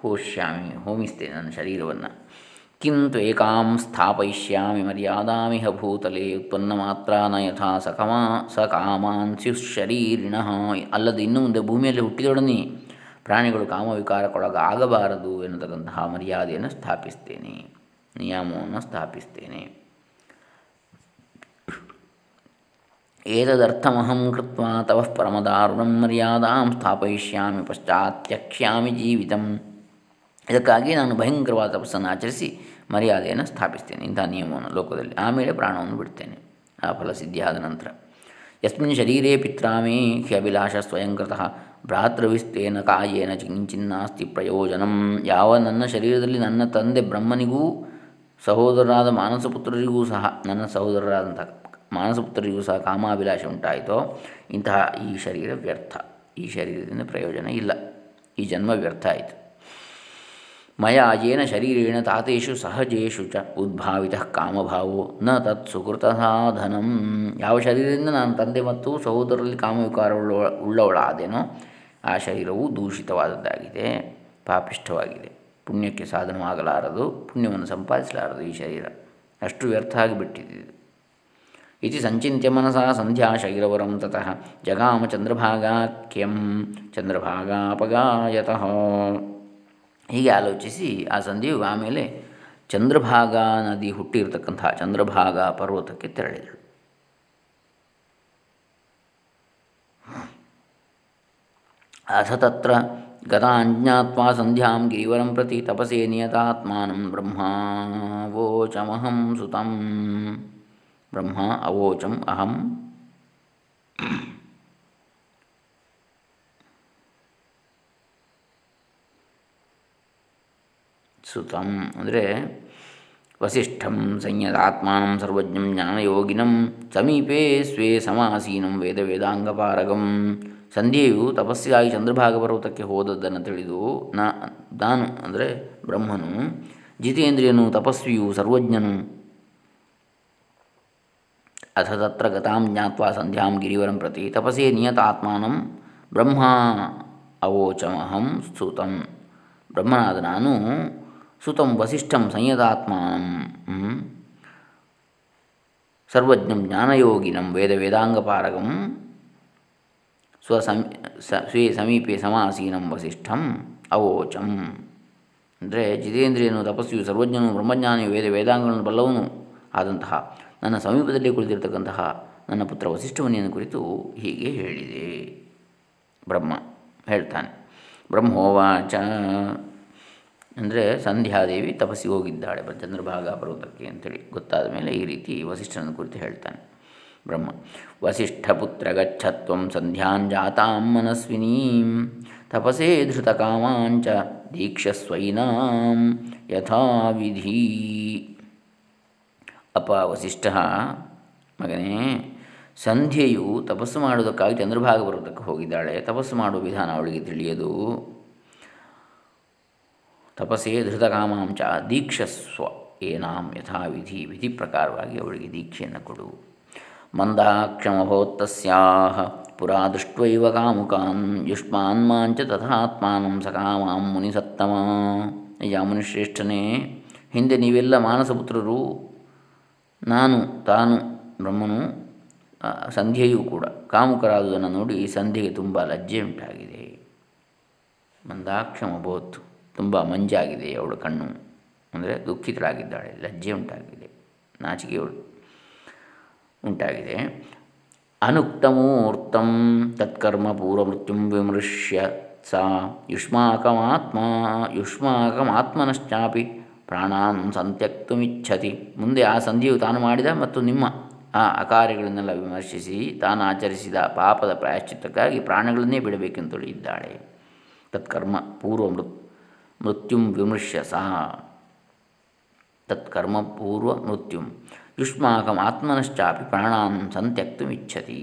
ಹೋಷ್ಯಾಮಿ, ಹೋಮಿಸ್ತೇನೆ ನನ್ನ ಶರೀರವನ್ನು. ಕಿಂತು ಏಕಾಂ ಸ್ಥಾಪಯಿಷ್ಯಾಮಿ ಮರ್ಯಾದಾಮಿಹ ಭೂತಲೆ ಉತ್ಪನ್ನ ಮಾತ್ರ ನ ಯಥಾ ಸಕಮಾ, ಸಕಾಮಾನ್ ಸ್ಯುಶರೀರಿಣ ಅಲ್ಲದೆ ಇನ್ನು ಮುಂದೆ ಭೂಮಿಯಲ್ಲಿ ಹುಟ್ಟಿದೊಡನೆ ಪ್ರಾಣಿಗಳು ಕಾಮವಿಕಾರಕ್ಕೊಳಗಾಗಬಾರದು ಎನ್ನತಕ್ಕಂತಹ ಮರ್ಯಾದೆಯನ್ನು ಸ್ಥಾಪಿಸ್ತೇನೆ. ನಿಯಮವನ್ನು ಸ್ಥಾಪಿಸ್ತೇನೆ. ಏತದರ್ಥಮಹಂ ಕೃತ್ವಾ ತವ ಪರಮದಾರುಣಂ ಮರ್ಯಾದಾಂ ಸ್ಥಾಪಯಿಷ್ಯಾಮಿ ಪಶ್ಚಾತ್ಯಕ್ಷ್ಯಾಮಿ ಜೀವಿತಂ. ಇದಕ್ಕಾಗಿ ನಾನು ಭಯಂಕರವಾದ ತಪಸ್ಸನ್ನು ಆಚರಿಸಿ ಮರ್ಯಾದೆಯನ್ನು ಸ್ಥಾಪಿಸ್ತೇನೆ ಇಂಥ ನಿಯಮವನ್ನು ಲೋಕದಲ್ಲಿ. ಆಮೇಲೆ ಪ್ರಾಣವನ್ನು ಬಿಡ್ತೇನೆ. ಆ ಫಲಸಿದ್ಧಿಯಾದ ನಂತರ. ಯಸ್ಮಿನ್ ಶರೀರೇ ಪಿತ್ರಾಮೇ ಹ್ಯಭಿಲಾಷ ಸ್ವಯಂಕೃತಃ ಭ್ರಾತೃವಿಸ್ತೇನ ಕಾಯೇನ ಕಿಂಚಿನ್ನಾಸ್ತಿ ಪ್ರಯೋಜನಂ. ಯಾವ ನನ್ನ ಶರೀರದಲ್ಲಿ ನನ್ನ ತಂದೆ ಬ್ರಹ್ಮನಿಗೂ ಸಹೋದರರಾದ ಮಾನಸಪುತ್ರರಿಗೂ ಸಹ ನನ್ನ ಸಹೋದರರಾದಂಥ ಮಾನಸಪುತ್ರರಿಗೂ ಸಹ ಕಾಮಾಭಿಲಾಷೆ ಉಂಟಾಯಿತೋ, ಇಂತಹ ಈ ಶರೀರ ವ್ಯರ್ಥ. ಈ ಶರೀರದಿಂದ ಪ್ರಯೋಜನ ಇಲ್ಲ. ಈ ಜನ್ಮ ವ್ಯರ್ಥ ಆಯಿತು. ಮಯ ಯೇನ ಶರೀರೇಣ ತಾತೇಶು ಸಹಜೇಷು ಚ ಉದ್ಭಾವಿತ ಕಾಮಭಾವೋ, ನ ತತ್ ಸುಕೃತ ಸಾಧನಂ. ಯಾವ ಶರೀರದಿಂದ ನಾನು ತಂದೆ ಮತ್ತು ಸಹೋದರರಲ್ಲಿ ಕಾಮವಿಕಾರ ಉಳ್ಳವಳಾದೇನೋ, ಆ ಶರೀರವು ದೂಷಿತವಾದದ್ದಾಗಿದೆ, ಪಾಪಿಷ್ಠವಾಗಿದೆ. ಪುಣ್ಯಕ್ಕೆ ಸಾಧನವಾಗಲಾರದು, ಪುಣ್ಯವನ್ನು ಸಂಪಾದಿಸಲಾರದು ಈ ಶರೀರ. ಅಷ್ಟು ವ್ಯರ್ಥ ಆಗಿಬಿಟ್ಟಿದ್ದು ಇತಿ ಸಂಚಿತ್ಯ ಮನಸ ಸಂಧ್ಯಾ ಶೈರವರಂ ತತಃ ಜಗಾಮ ಚಂದ್ರಭಾಗಾಖ್ಯಂ ಚಂದ್ರಭಾಗಾಪಗಾಯತಃ. ಹೀಗೆ ಆಲೋಚಿಸಿ ಆ ಸಂಧಿಯು ಆಮೇಲೆ ಚಂದ್ರಭಾಗ ನದಿ ಹುಟ್ಟಿರತಕ್ಕಂತಹ ಚಂದ್ರಭಾಗ ಪರ್ವತಕ್ಕೆ ತೆರಳಿದಳು. ಅಥ ತತ್ರ ಗತಾಂಜ್ಞಾತ್ವಾ ಸಂಧ್ಯಾಂ ಗಿರಿವರಂ ಪ್ರತಿ ತಪಸೇ ನಿಯತಾತ್ಮಾನಂ ಬ್ರಹ್ಮಾವೋಚಮಹಂ ಸುತಂ ಬ್ರಹ್ಮ ಅವೋಚಂ ಅಹಂ ಸುತಂ ಅಂದರೆ ವಸಿಷ್ಠಂ ಸಂಯದಾತ್ಮಾನಂ ಸರ್ವಜ್ಞಂ ಜ್ಞಾನಯೋಗಿನಂ ಸಮೀಪೇ ಸ್ವೇ ಸಮಾಸೀನಂ ವೇದ ವೇದಾಂಗಪಾರಗಂ ಸಂಧ್ಯೆಯು ತಪಸ್ಸಿಗಾಗಿ ಚಂದ್ರಭಾಗ ಪರ್ವತಕ್ಕೆ ಹೋದದ್ದನ್ನು ತಿಳಿದು ನಾ ನಾನು ಅಂದರೆ ಬ್ರಹ್ಮನು, ಜಿತೇಂದ್ರಿಯನು, ತಪಸ್ವಿಯು ಸರ್ವಜ್ಞನು. ಅಥ ತತ್ರ ಗತಾಂ ಜ್ಞಾತ್ವಾ ಸಂಧ್ಯಾಂ ಗಿರಿವರಂ ಪ್ರತಿ ತಪಸೇ ನಿಯತಾತ್ಮಾನಂ ಬ್ರಹ್ಮ ಅವೋಚಮಹಂ ಸುತಂ ಬ್ರಹ್ಮನಾದ ನಾನು ಸುತಂ ವಸಿಷ್ಠಂ ಸಂಯತಾತ್ಮಾನಂ. ಸರ್ವಜ್ಞಂ ಜ್ಞಾನಯೋಗಿನಂ ವೇದ ವೇದಾಂಗಪಾರಗಂ ಸ್ವಸಮಿ ಸ್ವೇ ಸಮೀಪೆ ಸಮಾಸೀನಂ ವಸಿಷ್ಠಂ ಅವೋಚಂ ಅಂದರೆ ಜಿತೇಂದ್ರಿಯನು ತಪಸ್ವಿಯು ಸರ್ವಜ್ಞನು, ಬ್ರಹ್ಮಜ್ಞಾನಿಯು, ವೇದ, ವೇದಾಂಗಗಳನ್ನು ಬಲ್ಲವನು ಆದಂತಹ ನನ್ನ ಸಮೀಪದಲ್ಲಿ ಕುಳಿತಿರ್ತಕ್ಕಂತಹ ನನ್ನ ಪುತ್ರ ವಸಿಷ್ಠವನಿಯನ್ನು ಕುರಿತು ಹೀಗೆ ಹೇಳಿದೆ. ಬ್ರಹ್ಮ ಹೇಳ್ತಾನೆ, ಬ್ರಹ್ಮೋವಾಚ. ಅಂದರೆ ಸಂಧ್ಯಾದೇವಿ ತಪಸ್ಸಿಗೆ ಹೋಗಿದ್ದಾಳೆ, ಚಂದ್ರಭಾಗ ಪರ್ವತಕ್ಕೆ ಅಂತೇಳಿ ಗೊತ್ತಾದ ಮೇಲೆ ಈ ರೀತಿ ವಸಿಷ್ಠನ ಕುರಿತು ಹೇಳ್ತಾನೆ. ಬ್ರಹ್ಮ. ವಸಿಷ್ಠಪುತ್ರ ಗಚ್ಚತ್ವಂ ಸಂಧ್ಯಾಂಜಾತಾಂ ಮನಸ್ವಿನೀಂ. ತಪಸೇ ಧೃತಕಾಮಾಂಚ ದೀಕ್ಷಸ್ವೈನಾಂ ಯಥಾವಿಧಿ. ಅಪ ವಸಿಷ್ಠ, ಮಗನೇ, ಸಂಧ್ಯೆಯು ತಪಸ್ಸು ಮಾಡೋದಕ್ಕಾಗಿ ಚಂದ್ರಭಾಗ ಪರ್ವತಕ್ಕೆ ಹೋಗಿದ್ದಾಳೆ. ತಪಸ್ಸು ಮಾಡುವ ವಿಧಾನ ಅವಳಿಗೆ ತಿಳಿಯದು. ತಪಸ್ಸೇ ಧೃತಕಾಮಾಂಚ ದೀಕ್ಷಸ್ವ ಏನಾಂ ಯಥಾವಿಧಿ ವಿಧಿ ಪ್ರಕಾರವಾಗಿ ಅವಳಿಗೆ ದೀಕ್ಷೆಯನ್ನು ಕೊಡು. ಮಂದಾಕ್ಷಮಭವತ್ತಸ್ಯಾಹ ಪುರಾ ದೃಷ್ಟ್ವೈವ ಕಾಮುಕಾನ್ ಯುಷ್ಮಾನ್ಮಾಂಚ ತಥಾತ್ಮಾನಂ ಸಕಾಮಾಂ ಮುನಿಸತ್ತಮ ಯ ಮುನಿಶ್ರೇಷ್ಠನೇ ಹಿಂದೆ ನೀವೆಲ್ಲ ಮಾನಸಪುತ್ರರು, ನಾನು, ತಾನು, ಬ್ರಹ್ಮನು ಸಂಧ್ಯೆಯೂ ಕೂಡ ಕಾಮುಕರಾದುದನ್ನು ನೋಡಿ ಸಂಧ್ಯೆಗೆ ತುಂಬ ಲಜ್ಜೆ ಉಂಟಾಗಿದೆ. ಮಂದಾಕ್ಷಮಭವತ್ತು ತುಂಬ ಮಂಜಾಗಿದೆ ಅವಳು ಕಣ್ಣು. ಅಂದರೆ ದುಃಖಿತರಾಗಿದ್ದಾಳೆ ಲಜ್ಜೆ ಉಂಟಾಗಿದೆ ನಾಚಿಕೆ ಉಂಟಾಗಿದೆ. ಅನುಕ್ತಮೂರ್ತಂ ತತ್ಕರ್ಮ ಪೂರ್ವಮೃತ್ಯುಂ ವಿಮೃಶ್ಯ ಸಾ ಯುಷ್ಮಾಕಮಾತ್ಮ ಯುಷ್ಮಾಕಮಾತ್ಮನಶ್ಚಾಪಿ ಪ್ರಾಣಾನ್ ಸಂತ್ಯಕ್ತುಮಿಚ್ಛತಿ. ಮುಂದೆ ಆ ಸಂಧಿಯು ತಾನು ಮಾಡಿದ ಮತ್ತು ನಿಮ್ಮ ಆ ಅಕಾರ್ಯಗಳನ್ನೆಲ್ಲ ವಿಮರ್ಶಿಸಿ ತಾನು ಆಚರಿಸಿದ ಪಾಪದ ಪ್ರಾಯಶ್ಚಿತ್ತಕ್ಕಾಗಿ ಪ್ರಾಣಗಳನ್ನೇ ಬಿಡಬೇಕೆಂದು ಇದ್ದಾಳೆ ತತ್ಕರ್ಮ ಪೂರ್ವ ಮೃತ್ ಮೃತ್ಯುಂ ವಿಮೃಶ್ಯ ಸಹ. ತತ್ಕರ್ಮ ಪೂರ್ವ ಮೃತ್ಯುಂ. ಯುಷ್ಮಾಕಂ ಆತ್ಮನಶ್ಚಾಪಿ ಪ್ರಾಣಾನ್ ಸಂತ್ಯಕ್ತುಮಿಚ್ಛತಿ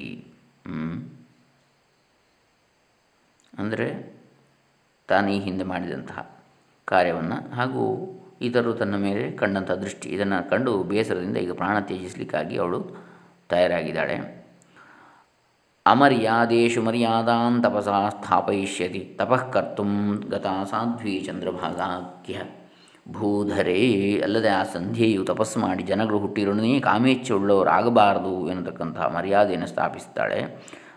ಅಂದರೆ ತಾನೀ ಹಿಂದೆ ಮಾಡಿದಂತಹ ಕಾರ್ಯವನ್ನು ಹಾಗೂ ಇತರರು ತನ್ನ ಮೇಲೆ ಕಂಡಂಥ ದೃಷ್ಟಿ, ಇದನ್ನು ಕಂಡು ಬೇಸರದಿಂದ ಈಗ ಪ್ರಾಣ ತ್ಯಜಿಸಲಿಕ್ಕಾಗಿ ಅವಳು ತಯಾರಾಗಿದ್ದಾಳೆ. ಅಮರ್ಯಾದೇಶು ಮರ್ಯಾದಾನ್ ತಪಸಾ ಸ್ಥಾಪಯಿಷ್ಯತಿ ತಪಃಕರ್ತು ಗತಾ ಸಾಧ್ವಿ ಚಂದ್ರಭಾಗಾಖ್ಯ. ಭೂಧರೇ, ಅಲ್ಲದೆ ಆ ಸಂಧ್ಯೆಯು ತಪಸ್ಸು ಮಾಡಿ ಜನಗಳು ಹುಟ್ಟಿರೋನೇ ಕಾಮೇಚ್ಛೆ ಉಳ್ಳವರಾಗಬಾರದು ಎನ್ನತಕ್ಕಂತಹ ಮರ್ಯಾದೆಯನ್ನು ಸ್ಥಾಪಿಸ್ತಾಳೆ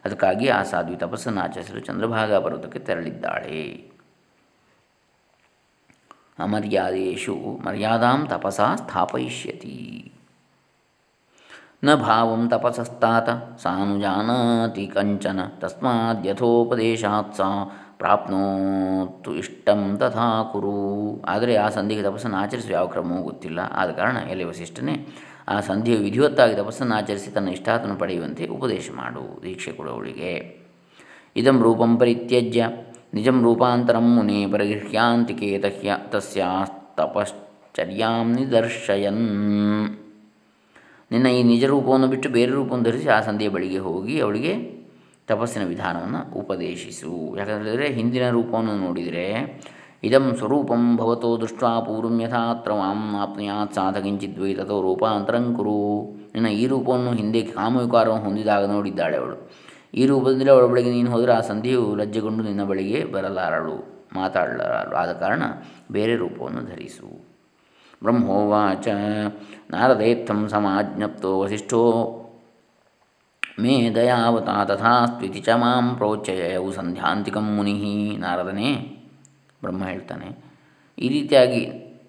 ಅದಕ್ಕಾಗಿ ಆ ಸಾಧ್ವಿ ತಪಸ್ಸನ್ನು ಆಚರಿಸಲು ಚಂದ್ರಭಾಗ ಪರ್ವತಕ್ಕೆ ತೆರಳಿದ್ದಾಳೆ. ಅಮರ್ಯಾದೇಶು ಮರ್ಯಾದಾಂ ತಪಸಾ ಸ್ಥಾಪಯಿಷ್ಯತಿ. ನ ಭಾವಂ ತಪಸಸ್ತಾತ, ಸಾನುಜಾನಾತಿ ಕಂಚನ, ತಸ್ಮಾದ್ಯಥೋಪದೇಶಾತ್ ಸಾ ಪ್ರಾಪ್ನೋತು ಇಷ್ಟಂ ತಥಾ ಕುರು. ಆದರೆ ಆ ಸಂಧಿಗೆ ತಪಸ್ಸನ್ನು ಆಚರಿಸುವ ಯಾವ ಕ್ರಮವೂ ಗೊತ್ತಿಲ್ಲ. ಆದ ಕಾರಣ ಎಲೆ ವಸಿಷ್ಠನೇ ಆ ಸಂಧಿಯು ವಿಧಿವತ್ತಾಗಿ ತಪಸ್ಸನ್ನು ಆಚರಿಸಿ ತನ್ನ ಇಷ್ಟಾತನ ಪಡೆಯುವಂತೆ ಉಪದೇಶ ಮಾಡು. ದೀಕ್ಷೆ ಕೊಡುವವಳಿಗೆ ಇದಂ ರೂಪಂ ಪರಿತ್ಯಜ್ಯ. ನಿಜಂ ರೂಪಾಂತರಂ ಮುನಿ ತಹ್ಯ ತಸ್ಯಾ ತಪಶ್ಚರ್ಯಾಂ ನಿದರ್ಶಯನ್. ನಿನ್ನ ಈ ನಿಜ ರೂಪವನ್ನು ಬಿಟ್ಟು ಬೇರೆ ರೂಪವನ್ನು ಧರಿಸಿ ಆ ಸಂಧಿಯ ಬಳಿಗೆ ಹೋಗಿ ಅವಳಿಗೆ ತಪಸ್ಸಿನ ವಿಧಾನವನ್ನು ಉಪದೇಶಿಸು. ಯಾಕಂದರೆ ಹಿಂದಿನ ರೂಪವನ್ನು ನೋಡಿದರೆ ಇದಂ ಸ್ವರೂಪಂ ಭವತೋ ದೃಷ್ಟ ಪೂರ್ವಂ ಯಥಾತ್ರ ಮಾಂ ಆಪ್ನುಯಾತ್ ಸಾಧಕಿಂಚಿದ್ವೈ ತಥೋ ರೂಪಾಂತರಂ ಕುರು. ನಿನ್ನ ಈ ರೂಪವನ್ನು ಹಿಂದೆ ಕಾಮವಿಕಾರವನ್ನು ಹೊಂದಿದಾಗ ನೋಡಿದ್ದಾಳೆ ಅವಳು. ಈ ರೂಪದಿಂದ ಅವಳ ಬಳಿಗೆ ನೀನು ಹೋದರೆ ಆ ಸಂಧಿಯು ಲಜ್ಜೆಗೊಂಡು ನಿನ್ನ ಬಳಿಗೆ ಬರಲಾರಳು. ಮಾತಾಡಲಾರಳು. ಆದ ಕಾರಣ ಬೇರೆ ರೂಪವನ್ನು ಧರಿಸು. ಬ್ರಹ್ಮೋವಾಚ. ನಾರದೇತ್ಥಂ ಸಮಾಜ್ಞಪ್ತೋ ವಸಿಷ್ಠೋ. ಮೇ ದಯಾವತಾ ತಥಾಸ್ತ್ವಿತಿ ಚ ಮಾಂ ಪ್ರೋಚ್ಚಯವು ಸಂಧ್ಯಾಂತಿಕಂ ಮುನಿ ನಾರದನೇ ಬ್ರಹ್ಮ ಹೇಳ್ತಾನೆ, ಈ ರೀತಿಯಾಗಿ